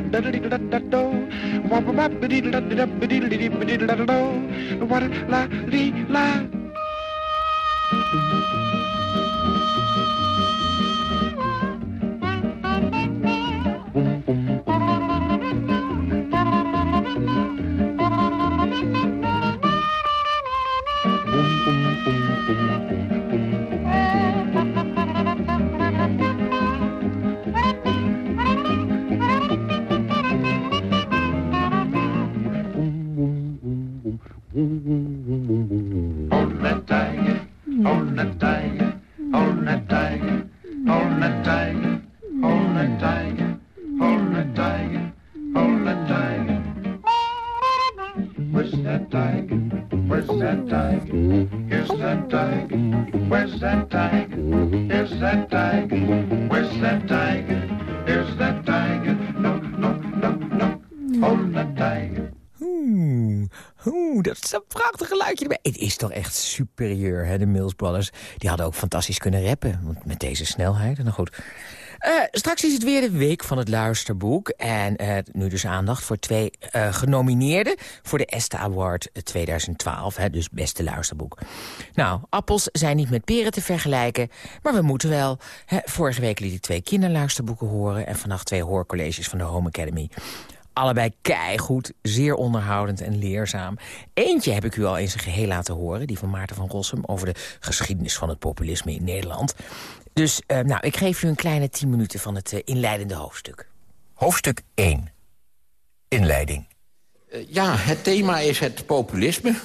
Hold echt superieur, hè, de Mills Brothers. Die hadden ook fantastisch kunnen rappen, met deze snelheid. Nou goed, uh, straks is het weer de week van het luisterboek. En uh, nu dus aandacht voor twee uh, genomineerden... voor de ESTA Award 2012, hè, dus beste luisterboek. Nou, appels zijn niet met peren te vergelijken, maar we moeten wel. Hè, vorige week liet ik twee kinderluisterboeken horen... en vannacht twee hoorcolleges van de Home Academy. Allebei keigoed, zeer onderhoudend en leerzaam. Eentje heb ik u al in zijn geheel laten horen, die van Maarten van Rossum... over de geschiedenis van het populisme in Nederland. Dus uh, nou, ik geef u een kleine tien minuten van het uh, inleidende hoofdstuk. Hoofdstuk 1. Inleiding. Uh, ja, het thema is het populisme.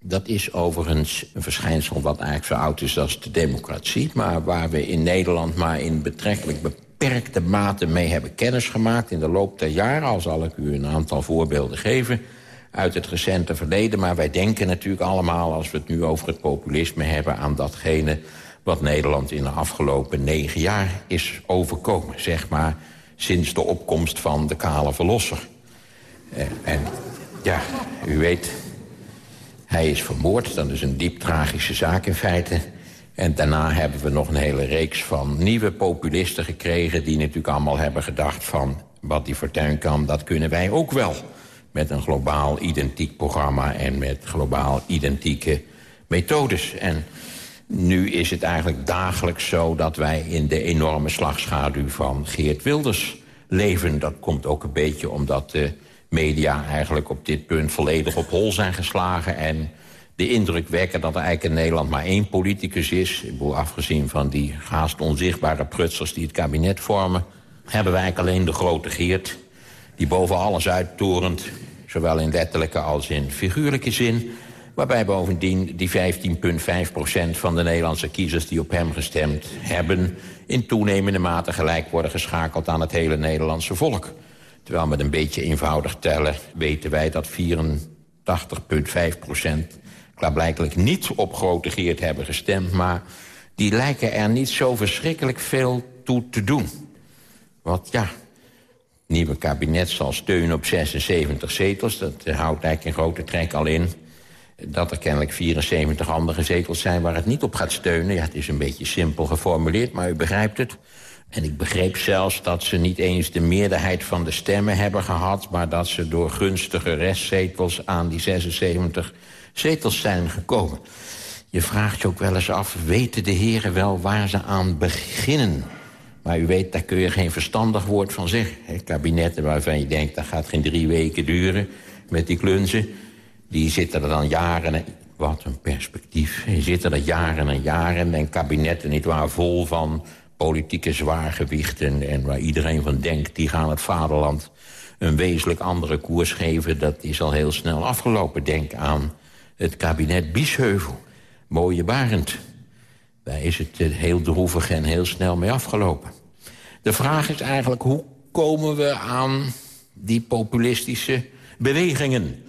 Dat is overigens een verschijnsel wat eigenlijk zo oud is als de democratie... maar waar we in Nederland maar in betrekkelijk beperkte mate mee hebben kennis gemaakt... in de loop der jaren, al zal ik u een aantal voorbeelden geven uit het recente verleden. Maar wij denken natuurlijk allemaal, als we het nu over het populisme hebben... aan datgene wat Nederland in de afgelopen negen jaar is overkomen. Zeg maar sinds de opkomst van de kale verlosser. Eh, en ja, u weet, hij is vermoord. Dat is een diep tragische zaak in feite. En daarna hebben we nog een hele reeks van nieuwe populisten gekregen... die natuurlijk allemaal hebben gedacht van... wat die fortuin kan, dat kunnen wij ook wel. Met een globaal identiek programma en met globaal identieke methodes. En nu is het eigenlijk dagelijks zo dat wij in de enorme slagschaduw van Geert Wilders leven. Dat komt ook een beetje omdat de media eigenlijk op dit punt volledig op hol zijn geslagen... en de indruk wekken dat er eigenlijk in Nederland maar één politicus is. Afgezien van die haast onzichtbare prutsers die het kabinet vormen... hebben wij eigenlijk alleen de grote Geert, die boven alles uittorent... zowel in letterlijke als in figuurlijke zin... Waarbij bovendien die 15,5% van de Nederlandse kiezers die op hem gestemd hebben... in toenemende mate gelijk worden geschakeld aan het hele Nederlandse volk. Terwijl met een beetje eenvoudig tellen weten wij dat 84,5 klaarblijkelijk niet op grote Geert hebben gestemd... maar die lijken er niet zo verschrikkelijk veel toe te doen. Want ja, het nieuwe kabinet zal steunen op 76 zetels. Dat houdt eigenlijk in grote trek al in dat er kennelijk 74 andere zetels zijn waar het niet op gaat steunen. Ja, het is een beetje simpel geformuleerd, maar u begrijpt het. En ik begreep zelfs dat ze niet eens de meerderheid van de stemmen hebben gehad... maar dat ze door gunstige restzetels aan die 76 zetels zijn gekomen. Je vraagt je ook wel eens af, weten de heren wel waar ze aan beginnen? Maar u weet, daar kun je geen verstandig woord van zeggen. Kabinetten waarvan je denkt, dat gaat geen drie weken duren met die klunzen die zitten er dan jaren... Wat een perspectief. Die zitten er jaren en jaren en kabinetten niet waar vol van politieke zwaargewichten... en waar iedereen van denkt, die gaan het vaderland een wezenlijk andere koers geven... dat is al heel snel afgelopen. Denk aan het kabinet Biesheuvel. Mooie Barend. Daar is het eh, heel droevig en heel snel mee afgelopen. De vraag is eigenlijk, hoe komen we aan die populistische bewegingen...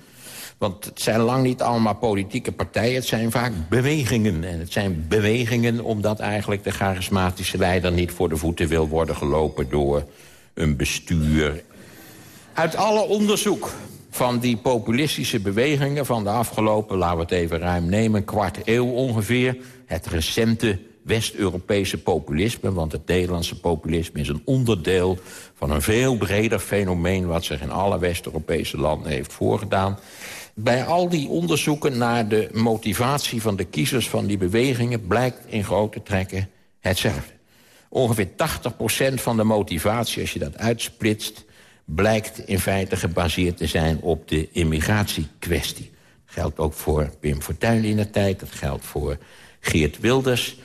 Want het zijn lang niet allemaal politieke partijen. Het zijn vaak bewegingen. En het zijn bewegingen omdat eigenlijk de charismatische leider... niet voor de voeten wil worden gelopen door een bestuur. Uit alle onderzoek van die populistische bewegingen... van de afgelopen, laten we het even ruim nemen, kwart eeuw ongeveer... het recente West-Europese populisme... want het Nederlandse populisme is een onderdeel van een veel breder fenomeen... wat zich in alle West-Europese landen heeft voorgedaan bij al die onderzoeken naar de motivatie van de kiezers van die bewegingen... blijkt in grote trekken hetzelfde. Ongeveer 80% van de motivatie, als je dat uitsplitst... blijkt in feite gebaseerd te zijn op de immigratiekwestie. Dat geldt ook voor Pim Fortuyn in de tijd, dat geldt voor Geert Wilders...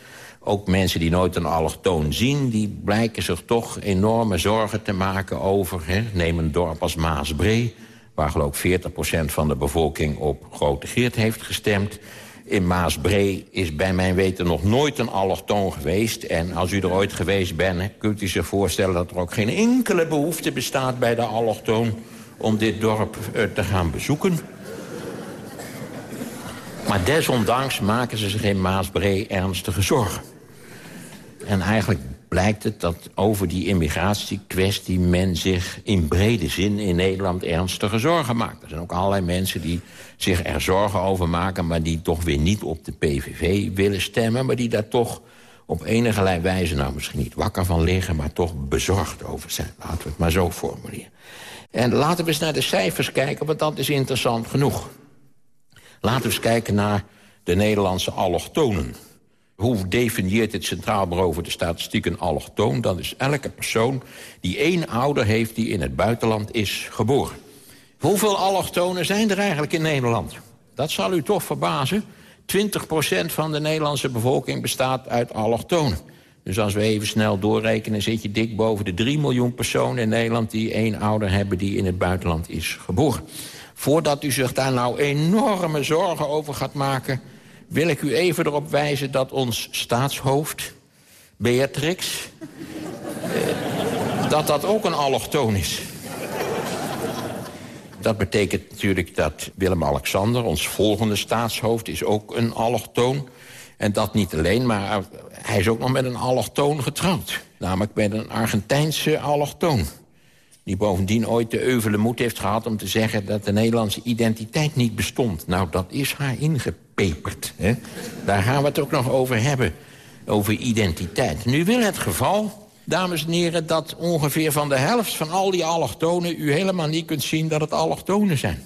Ook mensen die nooit een allochtoon zien... die blijken zich toch enorme zorgen te maken over... Hè, neem een dorp als Maasbree waar geloof ik 40% van de bevolking op Grote Geert heeft gestemd. In Maasbree is bij mijn weten nog nooit een allochtoon geweest. En als u er ooit geweest bent, kunt u zich voorstellen... dat er ook geen enkele behoefte bestaat bij de allochtoon... om dit dorp eh, te gaan bezoeken. Maar desondanks maken ze zich in Maasbree ernstige zorgen. En eigenlijk blijkt het dat over die immigratiekwestie... men zich in brede zin in Nederland ernstige zorgen maakt. Er zijn ook allerlei mensen die zich er zorgen over maken... maar die toch weer niet op de PVV willen stemmen... maar die daar toch op enige wijze, nou misschien niet wakker van liggen... maar toch bezorgd over zijn. Laten we het maar zo formuleren. En laten we eens naar de cijfers kijken, want dat is interessant genoeg. Laten we eens kijken naar de Nederlandse allochtonen. Hoe definieert het Centraal Bureau voor de Statistiek een allochtoon? Dat is elke persoon die één ouder heeft die in het buitenland is geboren. Hoeveel allochtonen zijn er eigenlijk in Nederland? Dat zal u toch verbazen. 20% van de Nederlandse bevolking bestaat uit allochtonen. Dus als we even snel doorrekenen... zit je dik boven de 3 miljoen personen in Nederland... die één ouder hebben die in het buitenland is geboren. Voordat u zich daar nou enorme zorgen over gaat maken... wil ik u even erop wijzen dat ons staatshoofd, Beatrix... Eh, dat dat ook een allochtoon is. Dat betekent natuurlijk dat Willem-Alexander, ons volgende staatshoofd... is ook een allochtoon. En dat niet alleen, maar hij is ook nog met een allochtoon getrouwd. Namelijk met een Argentijnse allochtoon. Die bovendien ooit de euvele moed heeft gehad om te zeggen... dat de Nederlandse identiteit niet bestond. Nou, dat is haar ingepeperd. Hè? Daar gaan we het ook nog over hebben. Over identiteit. Nu wil het geval, dames en heren... dat ongeveer van de helft van al die allochtonen... u helemaal niet kunt zien dat het allochtonen zijn.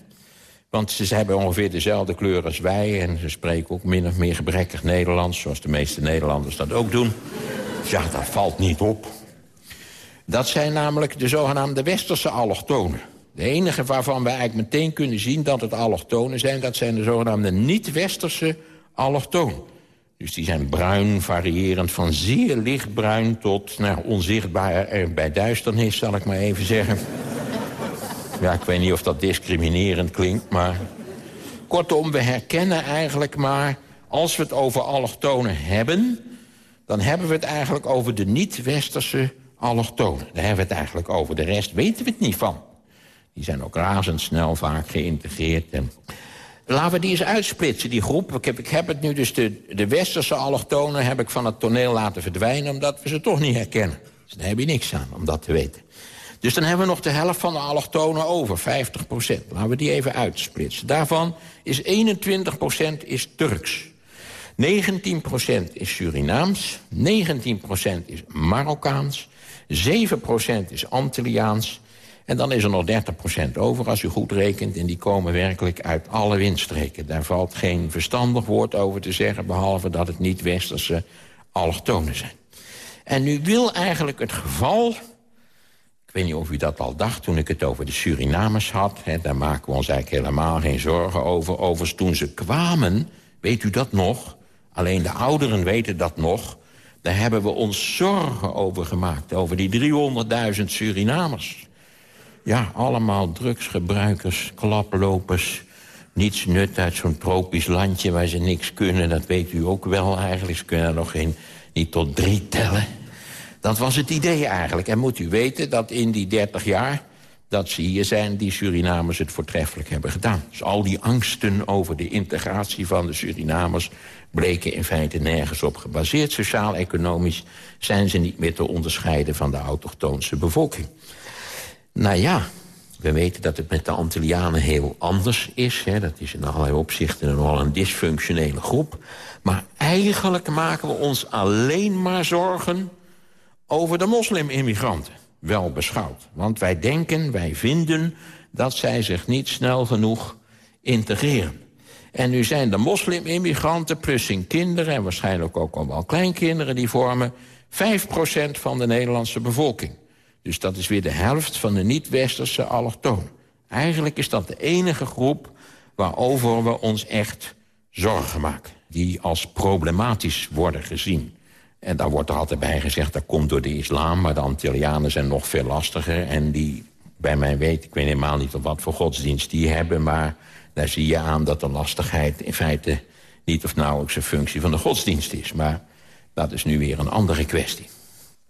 Want ze hebben ongeveer dezelfde kleur als wij... en ze spreken ook min of meer gebrekkig Nederlands... zoals de meeste Nederlanders dat ook doen. Ja, dat valt niet op. Dat zijn namelijk de zogenaamde westerse allochtonen. De enige waarvan we eigenlijk meteen kunnen zien dat het allochtonen zijn... dat zijn de zogenaamde niet-westerse allochtonen. Dus die zijn bruin, variërend van zeer lichtbruin... tot nou, onzichtbaar bij duisternis, zal ik maar even zeggen. Ja, ik weet niet of dat discriminerend klinkt, maar... Kortom, we herkennen eigenlijk maar... als we het over allochtonen hebben... dan hebben we het eigenlijk over de niet-westerse allochtonen. Daar hebben we het eigenlijk over. De rest weten we het niet van. Die zijn ook razendsnel vaak geïntegreerd. En... Laten we die eens uitsplitsen, die groep. Ik heb, ik heb het nu dus, de, de westerse allochtonen heb ik van het toneel laten verdwijnen... omdat we ze toch niet herkennen. Dus daar heb je niks aan om dat te weten. Dus dan hebben we nog de helft van de allochtonen over, 50 procent. Laten we die even uitsplitsen. Daarvan is 21 procent is Turks. 19 procent is Surinaams. 19 procent is Marokkaans. 7 procent is Antilliaans. En dan is er nog 30 procent over, als u goed rekent. En die komen werkelijk uit alle windstreken. Daar valt geen verstandig woord over te zeggen... behalve dat het niet westerse allochtonen zijn. En nu wil eigenlijk het geval ik weet niet of u dat al dacht toen ik het over de Surinamers had. Hè, daar maken we ons eigenlijk helemaal geen zorgen over. Overigens, toen ze kwamen, weet u dat nog? Alleen de ouderen weten dat nog. Daar hebben we ons zorgen over gemaakt. Over die 300.000 Surinamers. Ja, allemaal drugsgebruikers, klaplopers. Niets nut uit zo'n tropisch landje waar ze niks kunnen. Dat weet u ook wel eigenlijk. Ze kunnen er nog geen, niet tot drie tellen. Dat was het idee eigenlijk. En moet u weten dat in die 30 jaar dat ze hier zijn... die Surinamers het voortreffelijk hebben gedaan. Dus al die angsten over de integratie van de Surinamers... bleken in feite nergens op gebaseerd. Sociaal-economisch zijn ze niet meer te onderscheiden... van de autochtoonse bevolking. Nou ja, we weten dat het met de Antillianen heel anders is. Hè. Dat is in allerlei opzichten nogal een dysfunctionele groep. Maar eigenlijk maken we ons alleen maar zorgen over de moslimimmigranten wel beschouwd. Want wij denken, wij vinden dat zij zich niet snel genoeg integreren. En nu zijn de moslimimmigranten plus hun kinderen... en waarschijnlijk ook al wel kleinkinderen die vormen... 5% van de Nederlandse bevolking. Dus dat is weer de helft van de niet-westerse allochtonen. Eigenlijk is dat de enige groep waarover we ons echt zorgen maken. Die als problematisch worden gezien. En daar wordt er altijd bij gezegd, dat komt door de islam... maar de Antillianen zijn nog veel lastiger. En die, bij mij weet, ik weet helemaal niet wat voor godsdienst die hebben... maar daar zie je aan dat de lastigheid in feite... niet of nauwelijks een functie van de godsdienst is. Maar dat is nu weer een andere kwestie.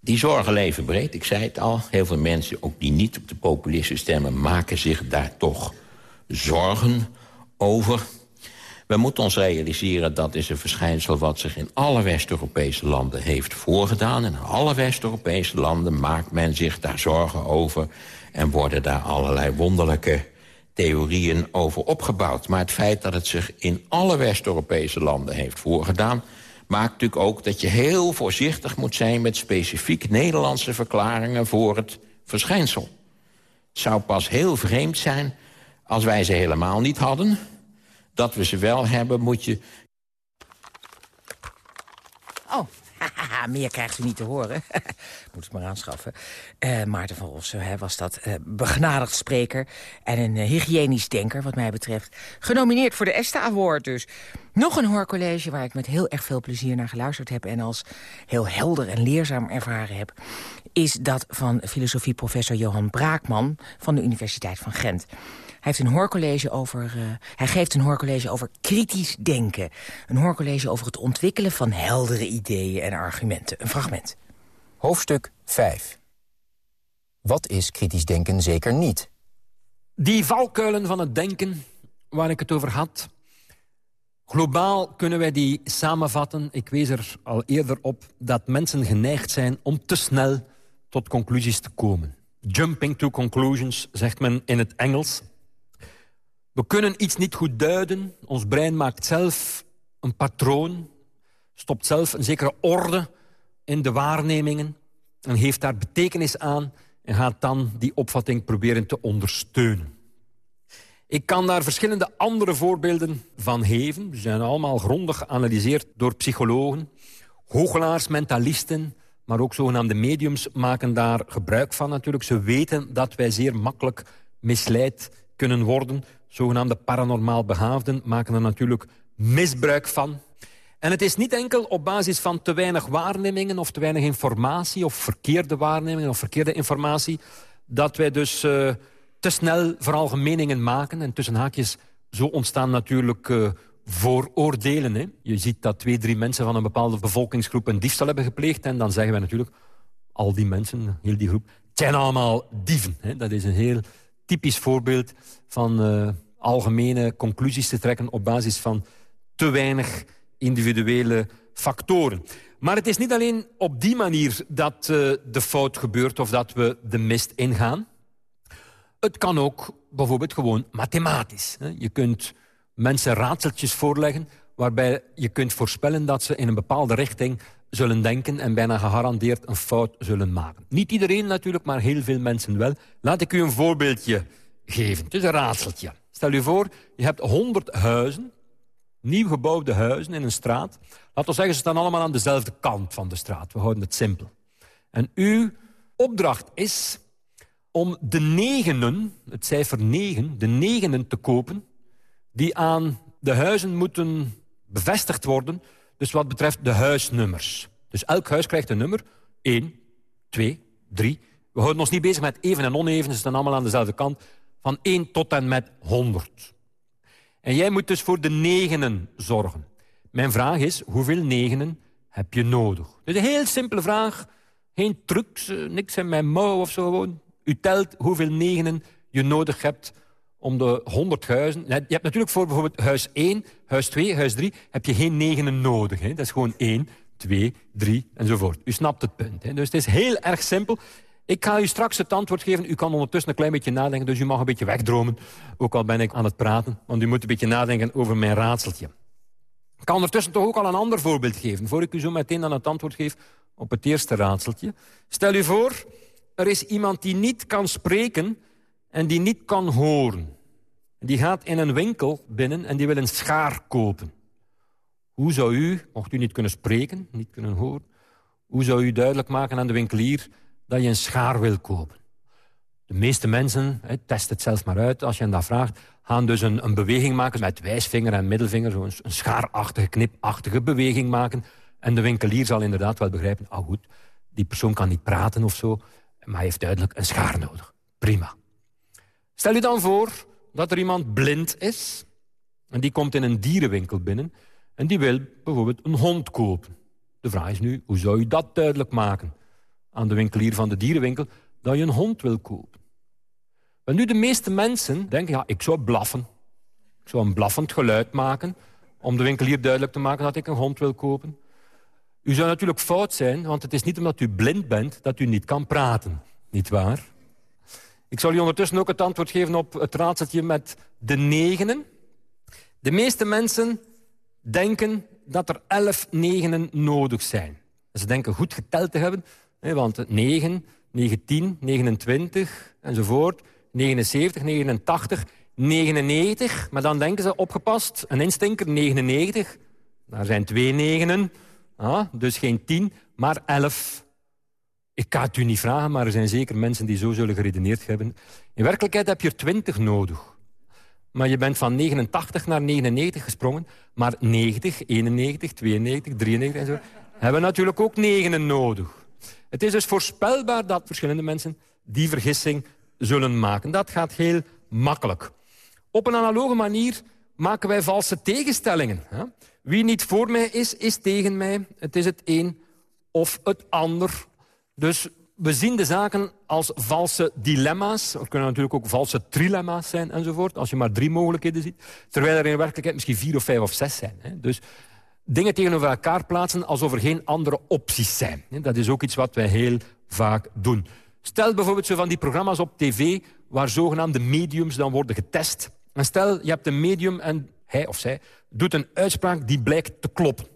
Die zorgen leven breed, ik zei het al. Heel veel mensen, ook die niet op de populisten stemmen... maken zich daar toch zorgen over. We moeten ons realiseren dat is een verschijnsel... wat zich in alle West-Europese landen heeft voorgedaan. In alle West-Europese landen maakt men zich daar zorgen over... en worden daar allerlei wonderlijke theorieën over opgebouwd. Maar het feit dat het zich in alle West-Europese landen heeft voorgedaan... maakt natuurlijk ook dat je heel voorzichtig moet zijn... met specifiek Nederlandse verklaringen voor het verschijnsel. Het zou pas heel vreemd zijn als wij ze helemaal niet hadden. Dat we ze wel hebben, moet je... Oh, meer krijgt u niet te horen. Moet het maar aanschaffen. Uh, Maarten van Rossum was dat. Uh, begenadigd spreker en een uh, hygiënisch denker, wat mij betreft. Genomineerd voor de ESTA Award dus. Nog een hoorcollege waar ik met heel erg veel plezier naar geluisterd heb... en als heel helder en leerzaam ervaren heb... is dat van filosofieprofessor Johan Braakman van de Universiteit van Gent. Hij, heeft een hoorcollege over, uh, hij geeft een hoorcollege over kritisch denken. Een hoorcollege over het ontwikkelen van heldere ideeën en argumenten. Een fragment. Hoofdstuk 5. Wat is kritisch denken zeker niet? Die valkuilen van het denken waar ik het over had... Globaal kunnen wij die samenvatten. Ik wees er al eerder op dat mensen geneigd zijn om te snel tot conclusies te komen. Jumping to conclusions, zegt men in het Engels. We kunnen iets niet goed duiden. Ons brein maakt zelf een patroon. Stopt zelf een zekere orde in de waarnemingen. En geeft daar betekenis aan. En gaat dan die opvatting proberen te ondersteunen. Ik kan daar verschillende andere voorbeelden van geven. Ze zijn allemaal grondig geanalyseerd door psychologen. Hooggelaars, mentalisten, maar ook zogenaamde mediums maken daar gebruik van natuurlijk. Ze weten dat wij zeer makkelijk misleid kunnen worden. Zogenaamde paranormaal behaafden maken er natuurlijk misbruik van. En het is niet enkel op basis van te weinig waarnemingen... of te weinig informatie, of verkeerde waarnemingen... of verkeerde informatie, dat wij dus uh, te snel veralgemeningen maken. En tussen haakjes, zo ontstaan natuurlijk uh, vooroordelen. Hè. Je ziet dat twee, drie mensen van een bepaalde bevolkingsgroep... een diefstal hebben gepleegd. En dan zeggen wij natuurlijk, al die mensen, heel die groep... zijn allemaal dieven. Hè. Dat is een heel typisch voorbeeld van uh, algemene conclusies te trekken... op basis van te weinig individuele factoren. Maar het is niet alleen op die manier dat uh, de fout gebeurt... of dat we de mist ingaan. Het kan ook bijvoorbeeld gewoon mathematisch. Hè. Je kunt mensen raadseltjes voorleggen... waarbij je kunt voorspellen dat ze in een bepaalde richting zullen denken... en bijna gegarandeerd een fout zullen maken. Niet iedereen natuurlijk, maar heel veel mensen wel. Laat ik u een voorbeeldje geven. Het is een raadseltje. Stel u voor, je hebt 100 huizen, nieuw gebouwde huizen in een straat. Laten we zeggen, ze staan allemaal aan dezelfde kant van de straat. We houden het simpel. En uw opdracht is om de negenen, het cijfer 9, de negenen te kopen... die aan de huizen moeten bevestigd worden... dus wat betreft de huisnummers. Dus elk huis krijgt een nummer. 1, 2, 3. We houden ons niet bezig met even en oneven. Ze staan allemaal aan dezelfde kant. Van 1 tot en met 100. En jij moet dus voor de negenen zorgen. Mijn vraag is, hoeveel negenen heb je nodig? Is een heel simpele vraag. Geen trucs, eh, niks in mijn mouw of zo gewoon. U telt hoeveel negenen je nodig hebt om de 100 huizen... Je hebt natuurlijk voor bijvoorbeeld huis 1, huis 2, huis 3... heb je geen negenen nodig. Hè? Dat is gewoon 1, 2, 3 enzovoort. U snapt het punt. Hè? Dus het is heel erg simpel. Ik ga u straks het antwoord geven. U kan ondertussen een klein beetje nadenken, dus u mag een beetje wegdromen. Ook al ben ik aan het praten, want u moet een beetje nadenken over mijn raadseltje. Ik kan ondertussen toch ook al een ander voorbeeld geven... voor ik u zo meteen dan het antwoord geef op het eerste raadseltje. Stel u voor, er is iemand die niet kan spreken en die niet kan horen. Die gaat in een winkel binnen en die wil een schaar kopen. Hoe zou u, mocht u niet kunnen spreken, niet kunnen horen... hoe zou u duidelijk maken aan de winkelier dat je een schaar wil kopen? De meeste mensen, test het zelf maar uit als je hen dat vraagt... gaan dus een, beweging maken met wijsvinger en middelvinger... zo'n een schaarachtige, knipachtige beweging maken. En de winkelier zal inderdaad wel begrijpen... ah goed, die persoon kan niet praten of zo... maar hij heeft duidelijk een schaar nodig. Prima. Stel je dan voor dat er iemand blind is... en die komt in een dierenwinkel binnen... en die wil bijvoorbeeld een hond kopen. De vraag is nu, hoe zou je dat duidelijk maken... aan de winkelier van de dierenwinkel... dat je een hond wil kopen? Maar nu de meeste mensen denken, ja, ik zou blaffen. Ik zou een blaffend geluid maken... om de winkelier duidelijk te maken dat ik een hond wil kopen. U zou natuurlijk fout zijn, want het is niet omdat u blind bent dat u niet kan praten. Niet waar? Ik zal u ondertussen ook het antwoord geven op het raadseltje met de negenen. De meeste mensen denken dat er elf negenen nodig zijn. Ze denken goed geteld te hebben, want 9, 19, 29 enzovoort, 79, 89, 99. Maar dan denken ze, opgepast, een instinker, 99. Daar zijn twee negenen, ah, dus geen 10, maar 11. Ik kan het u niet vragen, maar er zijn zeker mensen die zo zullen geredeneerd hebben. In werkelijkheid heb je er 20 nodig. Maar je bent van 89 naar 99 gesprongen. Maar 90, 91, 92, 93 en zo... hebben natuurlijk ook negenen nodig. Het is dus voorspelbaar dat verschillende mensen die vergissing zullen maken. Dat gaat heel makkelijk. Op een analoge manier maken wij valse tegenstellingen. Wie niet voor mij is, is tegen mij. Het is het een of het ander. Dus we zien de zaken als valse dilemma's. Er kunnen natuurlijk ook valse trilemma's zijn enzovoort. Als je maar drie mogelijkheden ziet. Terwijl er in werkelijkheid misschien vier of vijf of zes zijn. Hè. Dus dingen tegenover elkaar plaatsen alsof er geen andere opties zijn. Dat is ook iets wat wij heel vaak doen. Stel bijvoorbeeld zo van die programma's op tv... waar zogenaamde mediums dan worden getest. En stel, je hebt een medium en hij of zij doet een uitspraak die blijkt te kloppen.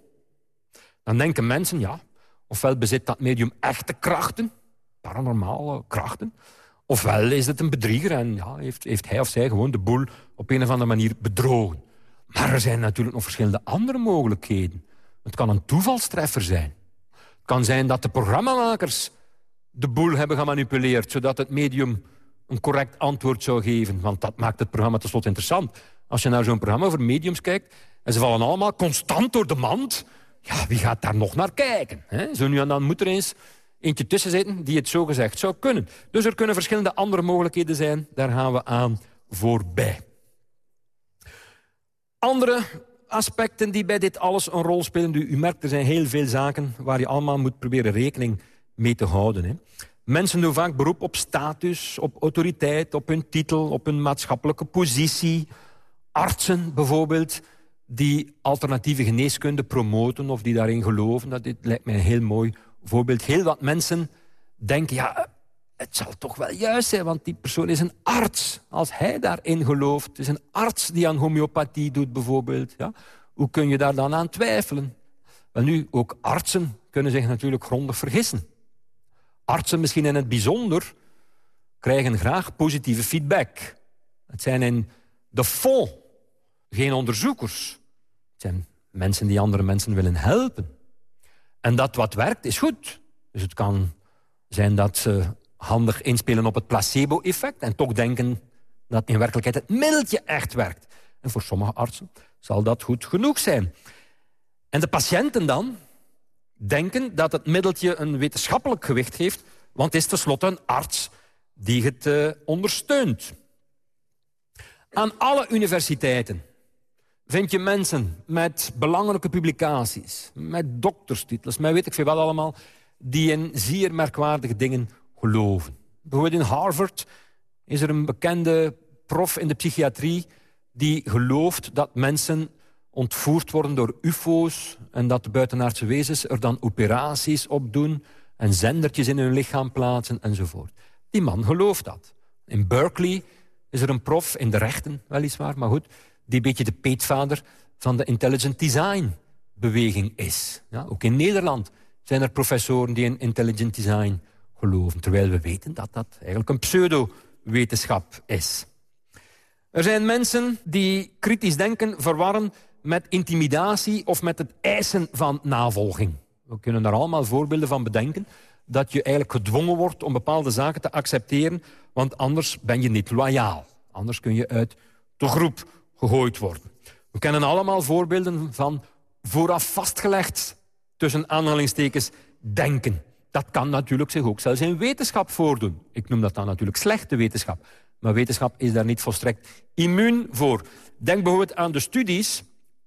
Dan denken mensen, ja, ofwel bezit dat medium echte krachten paranormale krachten. Ofwel is het een bedrieger en ja, heeft, heeft hij of zij gewoon de boel op een of andere manier bedrogen. Maar er zijn natuurlijk nog verschillende andere mogelijkheden. Het kan een toevalstreffer zijn. Het kan zijn dat de programmamakers de boel hebben gemanipuleerd... zodat het medium een correct antwoord zou geven. Want dat maakt het programma tenslotte interessant. Als je naar zo'n programma over mediums kijkt... en ze vallen allemaal constant door de mand... ja, wie gaat daar nog naar kijken? Hè? Zo nu en dan moet er eens eentje tussen zitten die het zogezegd zou kunnen. Dus er kunnen verschillende andere mogelijkheden zijn. Daar gaan we aan voorbij. Andere aspecten die bij dit alles een rol spelen. U, merkt, er zijn heel veel zaken waar je allemaal moet proberen rekening mee te houden. Hè. Mensen doen vaak beroep op status, op autoriteit, op hun titel, op hun maatschappelijke positie. Artsen bijvoorbeeld, die alternatieve geneeskunde promoten of die daarin geloven. Dat dit lijkt mij een heel mooi bijvoorbeeld heel wat mensen denken... ja, het zal toch wel juist zijn, want die persoon is een arts. Als hij daarin gelooft, het is een arts die aan homeopathie doet bijvoorbeeld. Ja? Hoe kun je daar dan aan twijfelen? Wel nu, ook artsen kunnen zich natuurlijk grondig vergissen. Artsen misschien in het bijzonder krijgen graag positieve feedback. Het zijn in de fond geen onderzoekers. Het zijn mensen die andere mensen willen helpen. En dat wat werkt, is goed. Dus het kan zijn dat ze handig inspelen op het placebo-effect... en toch denken dat in werkelijkheid het middeltje echt werkt. En voor sommige artsen zal dat goed genoeg zijn. En de patiënten dan denken dat het middeltje een wetenschappelijk gewicht heeft... want het is tenslotte een arts die het uh, ondersteunt. Aan alle universiteiten vind je mensen met belangrijke publicaties... met dokterstitels, met weet ik veel wat allemaal... die in zeer merkwaardige dingen geloven. Bijvoorbeeld in Harvard is er een bekende prof in de psychiatrie... die gelooft dat mensen ontvoerd worden door ufo's... en dat de buitenaardse wezens er dan operaties op doen... en zendertjes in hun lichaam plaatsen enzovoort. Die man gelooft dat. In Berkeley is er een prof, in de rechten weliswaar, maar goed die een beetje de peetvader van de intelligent design beweging is. Ja, ook in Nederland zijn er professoren die in intelligent design geloven. Terwijl we weten dat dat eigenlijk een pseudo-wetenschap is. Er zijn mensen die kritisch denken verwarren met intimidatie of met het eisen van navolging. We kunnen daar allemaal voorbeelden van bedenken. Dat je eigenlijk gedwongen wordt om bepaalde zaken te accepteren, want anders ben je niet loyaal. Anders kun je uit de groep gegooid worden. We kennen allemaal voorbeelden van vooraf vastgelegd, tussen aanhalingstekens, denken. Dat kan natuurlijk zich ook zelfs in wetenschap voordoen. Ik noem dat dan natuurlijk slechte wetenschap. Maar wetenschap is daar niet volstrekt immuun voor. Denk bijvoorbeeld aan de studies,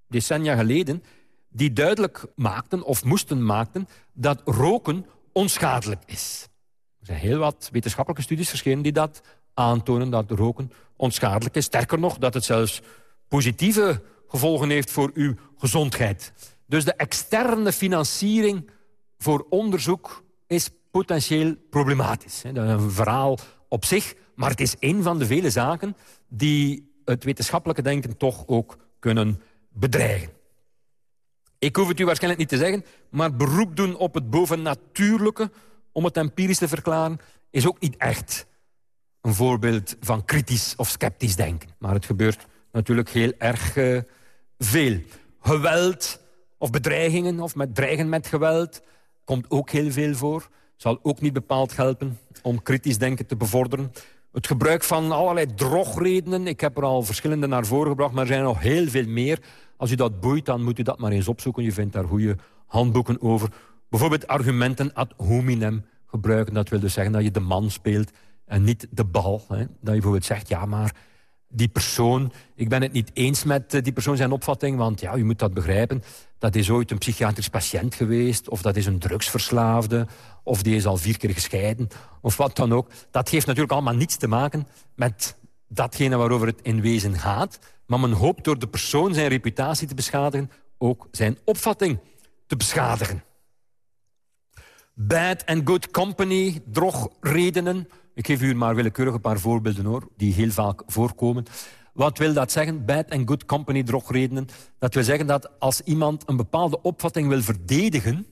decennia geleden... die duidelijk maakten, of moesten maakten... dat roken onschadelijk is. Er zijn heel wat wetenschappelijke studies verschenen... die dat aantonen, dat roken onschadelijk is. Sterker nog, dat het zelfs positieve gevolgen heeft voor uw gezondheid. Dus de externe financiering voor onderzoek is potentieel problematisch. Dat is een verhaal op zich, maar het is een van de vele zaken... die het wetenschappelijke denken toch ook kunnen bedreigen. Ik hoef het u waarschijnlijk niet te zeggen, maar beroep doen op het bovennatuurlijke... om het empirisch te verklaren, is ook niet echt een voorbeeld van kritisch of sceptisch denken. Maar het gebeurt natuurlijk heel erg uh, veel. Geweld of bedreigingen of met dreigen met geweld komt ook heel veel voor. Zal ook niet bepaald helpen om kritisch denken te bevorderen. Het gebruik van allerlei drogredenen. Ik heb er al verschillende naar voren gebracht, maar er zijn nog heel veel meer. Als u dat boeit, dan moet u dat maar eens opzoeken. Je vindt daar goede handboeken over. Bijvoorbeeld argumenten ad hominem gebruiken. Dat wil dus zeggen dat je de man speelt en niet de bal. Hè. Dat je bijvoorbeeld zegt, ja, maar die persoon... Ik ben het niet eens met eh, die persoon zijn opvatting, want ja, u moet dat begrijpen. Dat is ooit een psychiatrisch patiënt geweest, of dat is een drugsverslaafde, of die is al vier keer gescheiden, of wat dan ook. Dat heeft natuurlijk allemaal niets te maken met datgene waarover het in wezen gaat. Maar men hoopt door de persoon zijn reputatie te beschadigen... ook zijn opvatting te beschadigen. Bad and good company, drogredenen. Ik geef u maar willekeurig een paar voorbeelden hoor, die heel vaak voorkomen. Wat wil dat zeggen? Bad and good company, drogredenen. Dat wil zeggen dat als iemand een bepaalde opvatting wil verdedigen...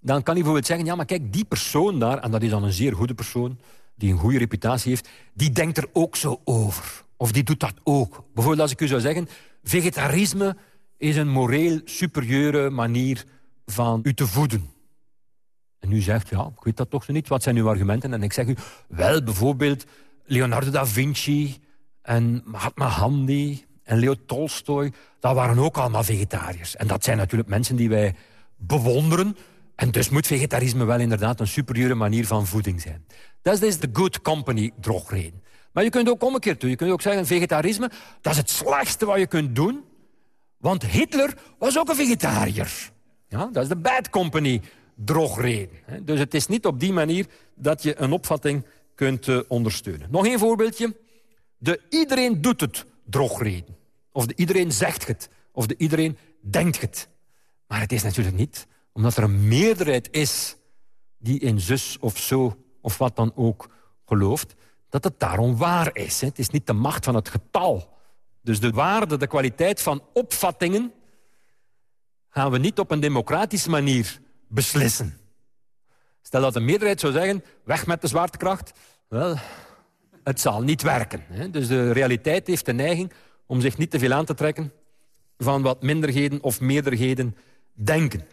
dan kan hij bijvoorbeeld zeggen, ja, maar kijk, die persoon daar... en dat is dan een zeer goede persoon, die een goede reputatie heeft... die denkt er ook zo over. Of die doet dat ook. Bijvoorbeeld als ik u zou zeggen... vegetarisme is een moreel superieure manier van u te voeden. En u zegt, ja, ik weet dat toch zo niet. Wat zijn uw argumenten? En ik zeg u, wel, bijvoorbeeld Leonardo da Vinci... en Mahatma Gandhi en Leo Tolstoy... dat waren ook allemaal vegetariërs. En dat zijn natuurlijk mensen die wij bewonderen... En dus moet vegetarisme wel inderdaad een superieure manier van voeding zijn. Dat is de good company drogreden. Maar je kunt ook omgekeerd doen. Je kunt ook zeggen, vegetarisme, dat is het slechtste wat je kunt doen. Want Hitler was ook een vegetariër. Ja, dat is de bad company drogreden. Dus het is niet op die manier dat je een opvatting kunt uh, ondersteunen. Nog één voorbeeldje. De iedereen doet het drogreden. Of de iedereen zegt het. Of de iedereen denkt het. Maar het is natuurlijk niet omdat er een meerderheid is die in zus of zo of wat dan ook gelooft dat het daarom waar is. Het is niet de macht van het getal. Dus de waarde, de kwaliteit van opvattingen... gaan we niet op een democratische manier beslissen. Stel dat de meerderheid zou zeggen, weg met de zwaartekracht. Wel, het zal niet werken. Dus de realiteit heeft de neiging om zich niet te veel aan te trekken... van wat minderheden of meerderheden denken.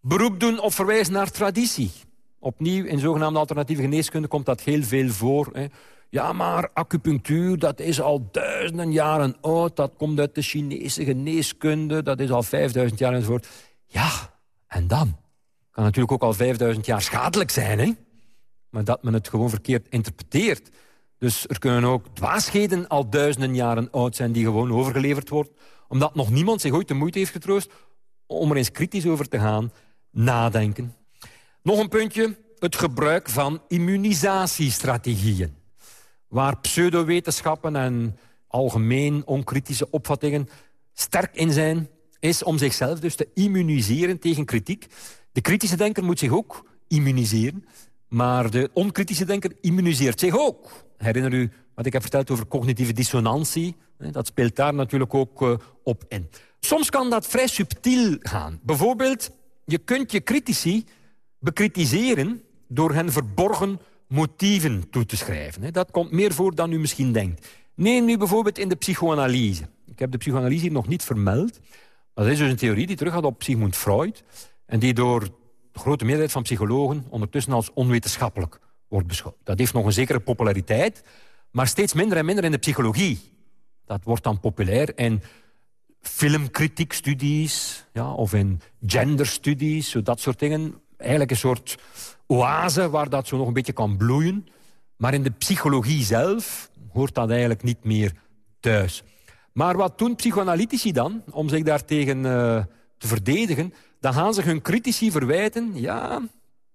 Beroep doen of verwijzen naar traditie. Opnieuw, in zogenaamde alternatieve geneeskunde komt dat heel veel voor. Hè. Ja, maar acupunctuur, dat is al duizenden jaren oud. Dat komt uit de Chinese geneeskunde. Dat is al 5000 jaar enzovoort. Ja, en dan? Kan natuurlijk ook al 5000 jaar schadelijk zijn, hè? Maar dat men het gewoon verkeerd interpreteert. Dus er kunnen ook dwaasheden al duizenden jaren oud zijn... die gewoon overgeleverd worden. Omdat nog niemand zich ooit de moeite heeft getroost... om er eens kritisch over te gaan, nadenken. Nog een puntje, het gebruik van immunisatiestrategieën. Waar pseudowetenschappen en algemeen onkritische opvattingen sterk in zijn... is om zichzelf dus te immuniseren tegen kritiek. De kritische denker moet zich ook immuniseren. Maar de onkritische denker immuniseert zich ook. Herinner u wat ik heb verteld over cognitieve dissonantie? Dat speelt daar natuurlijk ook eh, op in. Soms kan dat vrij subtiel gaan. Bijvoorbeeld, je kunt je critici bekritiseren door hen verborgen motieven toe te schrijven. Dat komt meer voor dan u misschien denkt. Neem nu bijvoorbeeld in de psychoanalyse. Ik heb de psychoanalyse hier nog niet vermeld. Dat is dus een theorie die teruggaat op Sigmund Freud... en die door de grote meerderheid van psychologen... ondertussen als onwetenschappelijk wordt beschouwd. Dat heeft nog een zekere populariteit... maar steeds minder en minder in de psychologie. Dat wordt dan populair in filmkritiekstudies... Ja, of in genderstudies, zo dat soort dingen eigenlijk een soort oase waar dat zo nog een beetje kan bloeien. Maar in de psychologie zelf hoort dat eigenlijk niet meer thuis. Maar wat doen psychoanalytici dan, om zich daartegen uh, te verdedigen? Dan gaan ze hun critici verwijten... ja,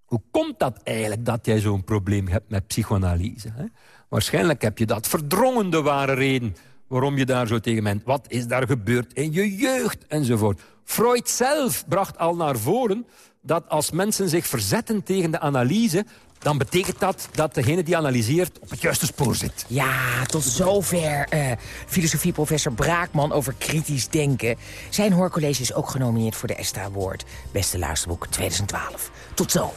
hoe komt dat eigenlijk dat jij zo'n probleem hebt met psychoanalyse? Hè? Waarschijnlijk heb je dat verdrongen, de ware reden... waarom je daar zo tegen bent. Wat is daar gebeurd in je jeugd, enzovoort. Freud zelf bracht al naar voren dat als mensen zich verzetten tegen de analyse dan betekent dat dat degene die analyseert op het juiste spoor zit. Ja, tot zover uh, filosofieprofessor Braakman over kritisch denken. Zijn hoorcollege is ook genomineerd voor de ESTA Award. Beste luisterboek 2012. Tot zo.